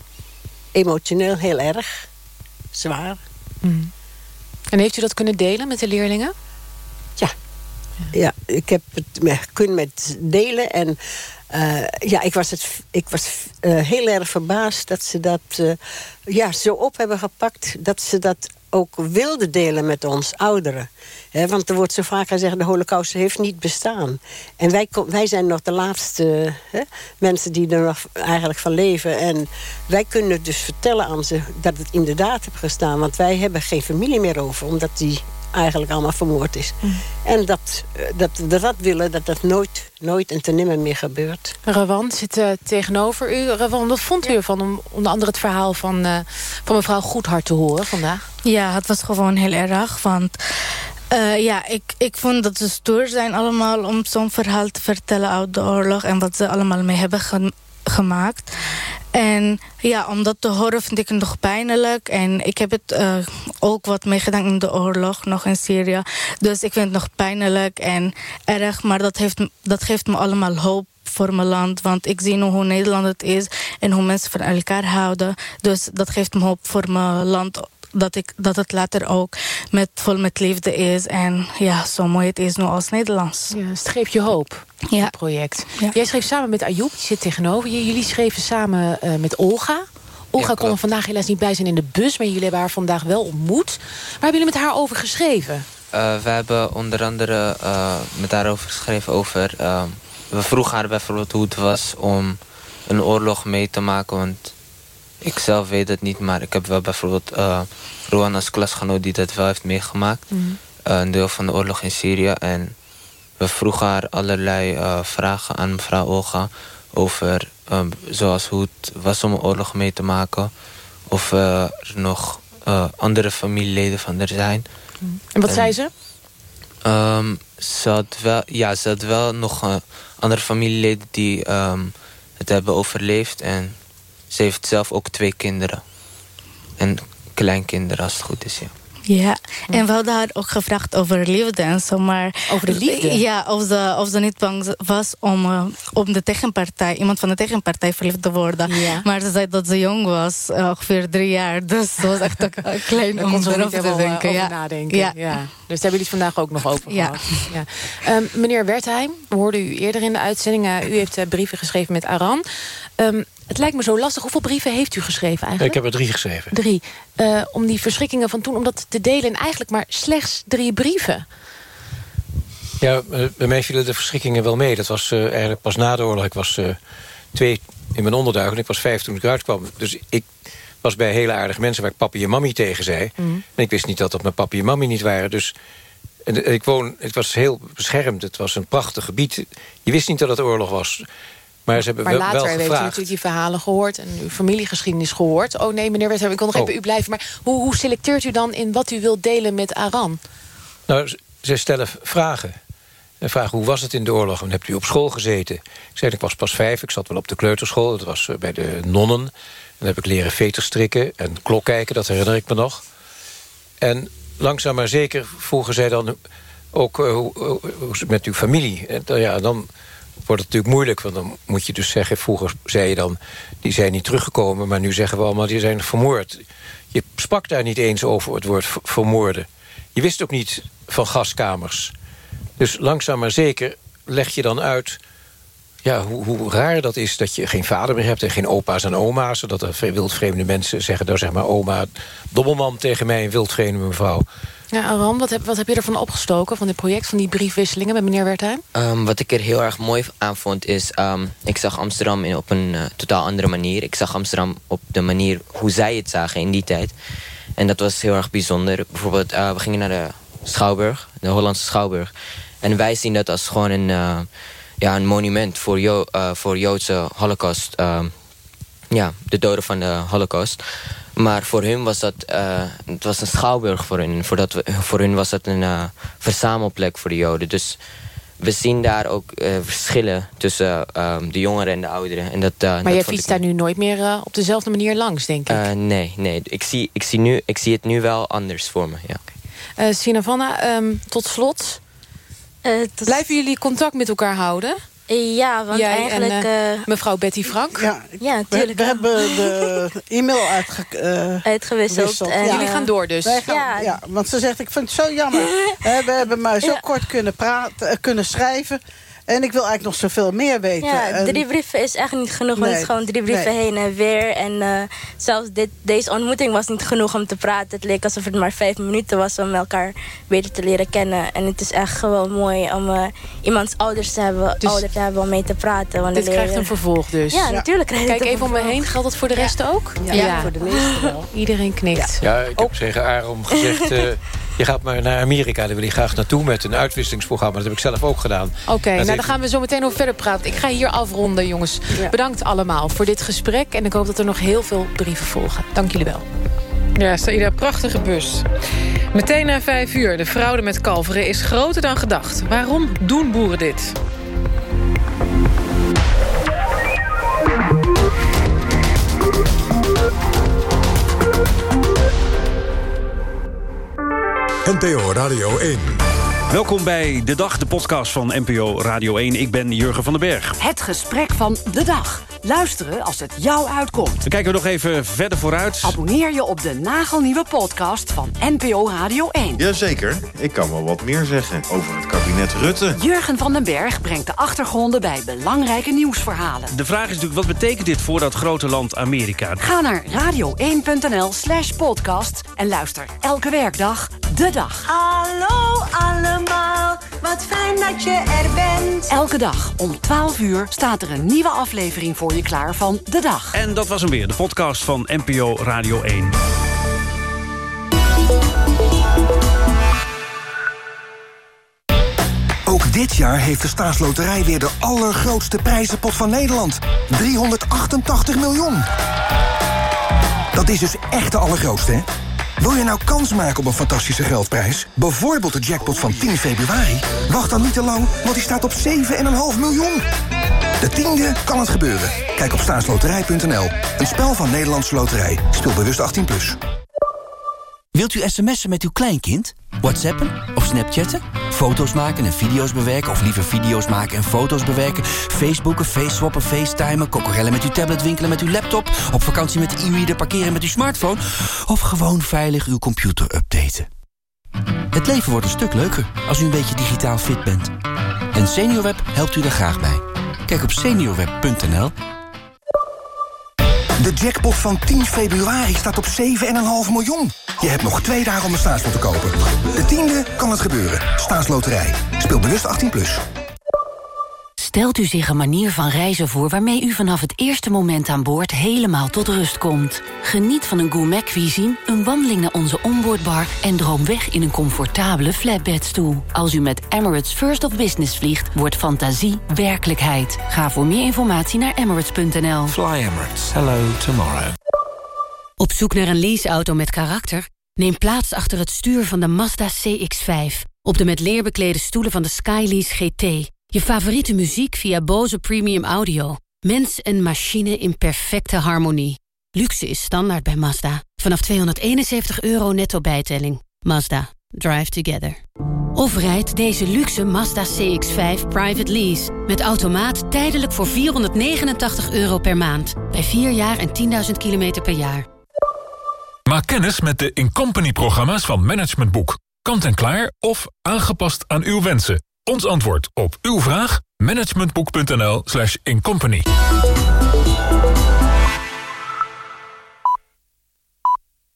Emotioneel heel erg. Zwaar. Mm. En heeft u dat kunnen delen met de leerlingen? Ja. Ja, ja ik heb het kunnen met delen. En uh, ja, ik was, het, ik was uh, heel erg verbaasd dat ze dat uh, ja, zo op hebben gepakt... dat ze dat ook wilden delen met ons ouderen. Want er wordt zo vaak gezegd, de holocaust heeft niet bestaan. En wij, wij zijn nog de laatste mensen die er nog eigenlijk van leven. En wij kunnen dus vertellen aan ze dat het inderdaad heeft gestaan. Want wij hebben geen familie meer over, omdat die eigenlijk allemaal vermoord is. Mm. En dat, dat we dat willen, dat dat nooit, nooit en te nimmer meer gebeurt. Rawan zit uh, tegenover u. Rawan, wat vond u ervan om onder andere het verhaal van, uh, van mevrouw Goedhart te horen vandaag? Ja, het was gewoon heel erg, want... Uh, ja, ik, ik vond dat ze stoer zijn allemaal om zo'n verhaal te vertellen uit de oorlog... en wat ze allemaal mee hebben gemaakt. En ja, om dat te horen vind ik het nog pijnlijk. En ik heb het uh, ook wat meegedaan in de oorlog, nog in Syrië. Dus ik vind het nog pijnlijk en erg. Maar dat, heeft, dat geeft me allemaal hoop voor mijn land. Want ik zie nu hoe Nederland het is en hoe mensen van elkaar houden. Dus dat geeft me hoop voor mijn land dat, ik, dat het later ook met, vol met liefde is. En ja, zo mooi het is nu als Nederlands. Ja, het geeft je hoop, ja. het project. Ja. Jij schreef samen met Ayoub, die zit tegenover je. Jullie schreven samen uh, met Olga. Olga ja, kon er vandaag helaas niet bij zijn in de bus... maar jullie hebben haar vandaag wel ontmoet. Waar hebben jullie met haar over geschreven? Uh, we hebben onder andere uh, met haar over geschreven over... we vroegen haar bijvoorbeeld hoe het was om een oorlog mee te maken... want ik zelf weet het niet, maar ik heb wel bijvoorbeeld uh, Rowan als klasgenoot die dat wel heeft meegemaakt. Mm. Uh, een deel van de oorlog in Syrië. En we vroegen haar allerlei uh, vragen aan mevrouw Olga over zoals hoe het was om een oorlog mee te maken. Of er nog andere familieleden van er zijn. Mm. En wat en, zei ze? Um, ze, had wel, ja, ze had wel nog andere familieleden die um, het hebben overleefd. En ze heeft zelf ook twee kinderen. En kleinkinderen als het goed is, ja. Ja, en we hadden haar ook gevraagd over liefde en zo, maar... Over de liefde? Ja, of ze, of ze niet bang was om, uh, om de tegenpartij, iemand van de tegenpartij verliefd te worden. Ja. Maar ze zei dat ze jong was, uh, ongeveer drie jaar. Dus dat was echt een klein om erover te denken. ja. nadenken. Ja. ja. Dus daar hebben jullie het vandaag ook nog over ja. gehad. Ja. Um, meneer Wertheim, we hoorden u eerder in de uitzending. Uh, u heeft brieven geschreven met Aran. Um, het lijkt me zo lastig. Hoeveel brieven heeft u geschreven eigenlijk? Ik heb er drie geschreven. Drie. Uh, om die verschrikkingen van toen, om dat te delen... en eigenlijk maar slechts drie brieven. Ja, bij mij vielen de verschrikkingen wel mee. Dat was uh, eigenlijk pas na de oorlog. Ik was uh, twee in mijn onderduik en ik was vijf toen ik eruit kwam. Dus ik was bij hele aardige mensen waar ik papi en mami tegen zei. Mm. En ik wist niet dat dat mijn papi en mami niet waren. Dus en, ik woon, het was heel beschermd. Het was een prachtig gebied. Je wist niet dat het oorlog was. Maar ze hebben maar wel, later wel heeft u natuurlijk die verhalen gehoord... en uw familiegeschiedenis gehoord. Oh nee, meneer Wetham, ik kon nog oh. even u blijven. Maar hoe, hoe selecteert u dan in wat u wilt delen met Aran? Nou, ze stellen vragen. En vragen, hoe was het in de oorlog? En hebt u op school gezeten? Ik zei, ik was pas vijf, ik zat wel op de kleuterschool. Dat was bij de nonnen. En dan heb ik leren veterstrikken en klok kijken, dat herinner ik me nog. En langzaam maar zeker vroegen zij dan ook uh, hoe, hoe, hoe met uw familie. En ja, dan wordt het natuurlijk moeilijk. Want dan moet je dus zeggen, vroeger zei je dan... die zijn niet teruggekomen, maar nu zeggen we allemaal... die zijn vermoord. Je sprak daar niet eens over het woord vermoorden. Je wist ook niet van gaskamers. Dus langzaam maar zeker leg je dan uit... Ja, hoe, hoe raar dat is dat je geen vader meer hebt... en geen opa's en oma's. Zodat er wildvreemde mensen zeggen... nou zeg maar oma Dobbelman tegen mij, een wildvreemde mevrouw. Ja, Aram, wat heb, wat heb je ervan opgestoken, van dit project... van die briefwisselingen met meneer Wertheim? Ehm, wat ik er heel erg mooi aan vond is... ehm, ik zag Amsterdam in, op een eh, totaal andere manier. Ik zag Amsterdam op de manier hoe zij het zagen in die tijd. En dat was heel erg bijzonder. Bijvoorbeeld, eh, we gingen naar de Schouwburg, de Hollandse Schouwburg. En wij zien dat als gewoon een, eh, ja, een monument voor, Jo- voor Joodse holocaust. ehm, ja, de doden van de holocaust. Maar voor hun was dat eh, het was een schouwburg voor hun. Voordat we, voor hun was dat een eh, verzamelplek voor de Joden. Dus we zien daar ook eh, verschillen tussen eh, de jongeren en de ouderen. En dat, dat Maar jij vond fietst ik- daar nu nooit meer op dezelfde manier langs, denk ik. Eh, nee, nee. Ik zie, ik, zie nu, ik zie het nu wel anders voor me. Ja. Eh Sinavanna, ehm, tot slot. Blijven jullie contact met elkaar houden? Ja, want Jij eigenlijk... En, eh, eh, mevrouw Betty Frank? Ja, ja We, natuurlijk. we hebben de e-mail uitge, eh, Uitgewisseld. gewisseld. En, Jullie gaan door dus? Wij gaan, ja. Ja. want ze zegt, ik vind het zo jammer. Hè, we hebben maar zo Ja. kort kunnen, praten, kunnen schrijven. En ik wil eigenlijk nog zoveel meer weten. Ja, drie brieven is echt niet genoeg. Want het is gewoon drie brieven nee. heen en weer. En eh, zelfs dit, deze ontmoeting was niet genoeg om te praten. Het leek alsof het maar vijf minuten was om elkaar beter te leren kennen. En het is echt gewoon mooi om eh, iemands ouders te hebben, Dus- ouder te hebben om mee te praten. Want Dit leer krijgt een vervolg dus. Ja, natuurlijk krijgt Kijk even om me heen. Geldt dat voor de rest ook? Ja, voor de meesten wel. Iedereen knikt. Ja, ik heb tegen Aram gezegd... eh, je gaat maar naar Amerika, daar wil je graag naartoe... met een uitwisselingsprogramma. Dat heb ik zelf ook gedaan. Oké, nou heeft- dan gaan we zo meteen over verder praten. Ik ga hier afronden, jongens. Bedankt allemaal voor dit gesprek. En ik hoop dat er nog heel veel brieven volgen. Dank jullie wel. Ja, Saïda, prachtige bus. Meteen na vijf uur. De fraude met kalveren is groter dan gedacht. Waarom doen boeren dit? NPO Radio 1. Welkom bij De Dag, de podcast van NPO Radio 1. Ik ben Jurgen van den Berg. Het gesprek van de dag. Luisteren als het jou uitkomt. Dan kijken we nog even verder vooruit. Abonneer je op de nagelnieuwe podcast van NPO Radio 1. Jazeker, ik kan wel wat meer zeggen over het kabinet Rutte. Jurgen van den Berg brengt de achtergronden bij belangrijke nieuwsverhalen. De vraag is natuurlijk, wat betekent dit voor dat grote land Amerika? Ga naar radio1.nl slash podcast en luister elke werkdag de dag. Hallo allemaal, wat fijn dat je er bent. Elke dag om 12 uur staat er een nieuwe aflevering voor je klaar van de dag. En dat was hem weer, de podcast van NPO Radio 1. Ook dit jaar heeft de staatsloterij weer de allergrootste prijzenpot van Nederland. 388 miljoen. Dat is dus echt de allergrootste, hè? Wil je nou kans maken op een fantastische geldprijs? Bijvoorbeeld de jackpot van 10 februari? Wacht dan niet te lang, want die staat op 7,5 miljoen. De tiende kan het gebeuren. Kijk op staatsloterij.nl. Een spel van Nederlandse Loterij. Speel bewust 18+. Plus. Wilt u sms'en met uw kleinkind? Whatsappen of snapchatten? Foto's maken en video's bewerken of liever video's maken en foto's bewerken? Facebooken, faceswappen, facetimen, kokorellen met uw tablet, winkelen met uw laptop... op vakantie met de e-reader, parkeren met uw smartphone... of gewoon veilig uw computer updaten? Het leven wordt een stuk leuker als u een beetje digitaal fit bent. En SeniorWeb helpt u daar graag bij. Kijk op seniorweb.nl De jackpot van 10 februari staat op 7,5 miljoen. Je hebt nog twee dagen om een staatslot te kopen. De tiende kan het gebeuren. Staatsloterij. Speel bewust 18+. Plus. Stelt u zich een manier van reizen voor waarmee u vanaf het eerste moment aan boord helemaal tot rust komt. Geniet van een gourmet cuisine, een wandeling naar onze onboardbar en droom weg in een comfortabele flatbedstoel. Als u met Emirates First of Business vliegt, wordt fantasie werkelijkheid. Ga voor meer informatie naar emirates.nl. Fly Emirates. Hello tomorrow. Op zoek naar een leaseauto met karakter? Neem plaats achter het stuur van de Mazda CX-5. Op de met leer beklede stoelen van de Skylease GT. Je favoriete muziek via Bose Premium Audio. Mens en machine in perfecte harmonie. Luxe is standaard bij Mazda. Vanaf 271 euro netto bijtelling. Mazda. Drive together. Of rijd deze luxe Mazda CX-5 private lease. Met automaat tijdelijk voor 489 euro per maand. Bij 4 jaar en 10.000 kilometer per jaar. Maak kennis met de Incompany-programma's van Management Boek. Kant en klaar of aangepast aan uw wensen. Ons antwoord op uw vraag? managementboek.nl slash incompany.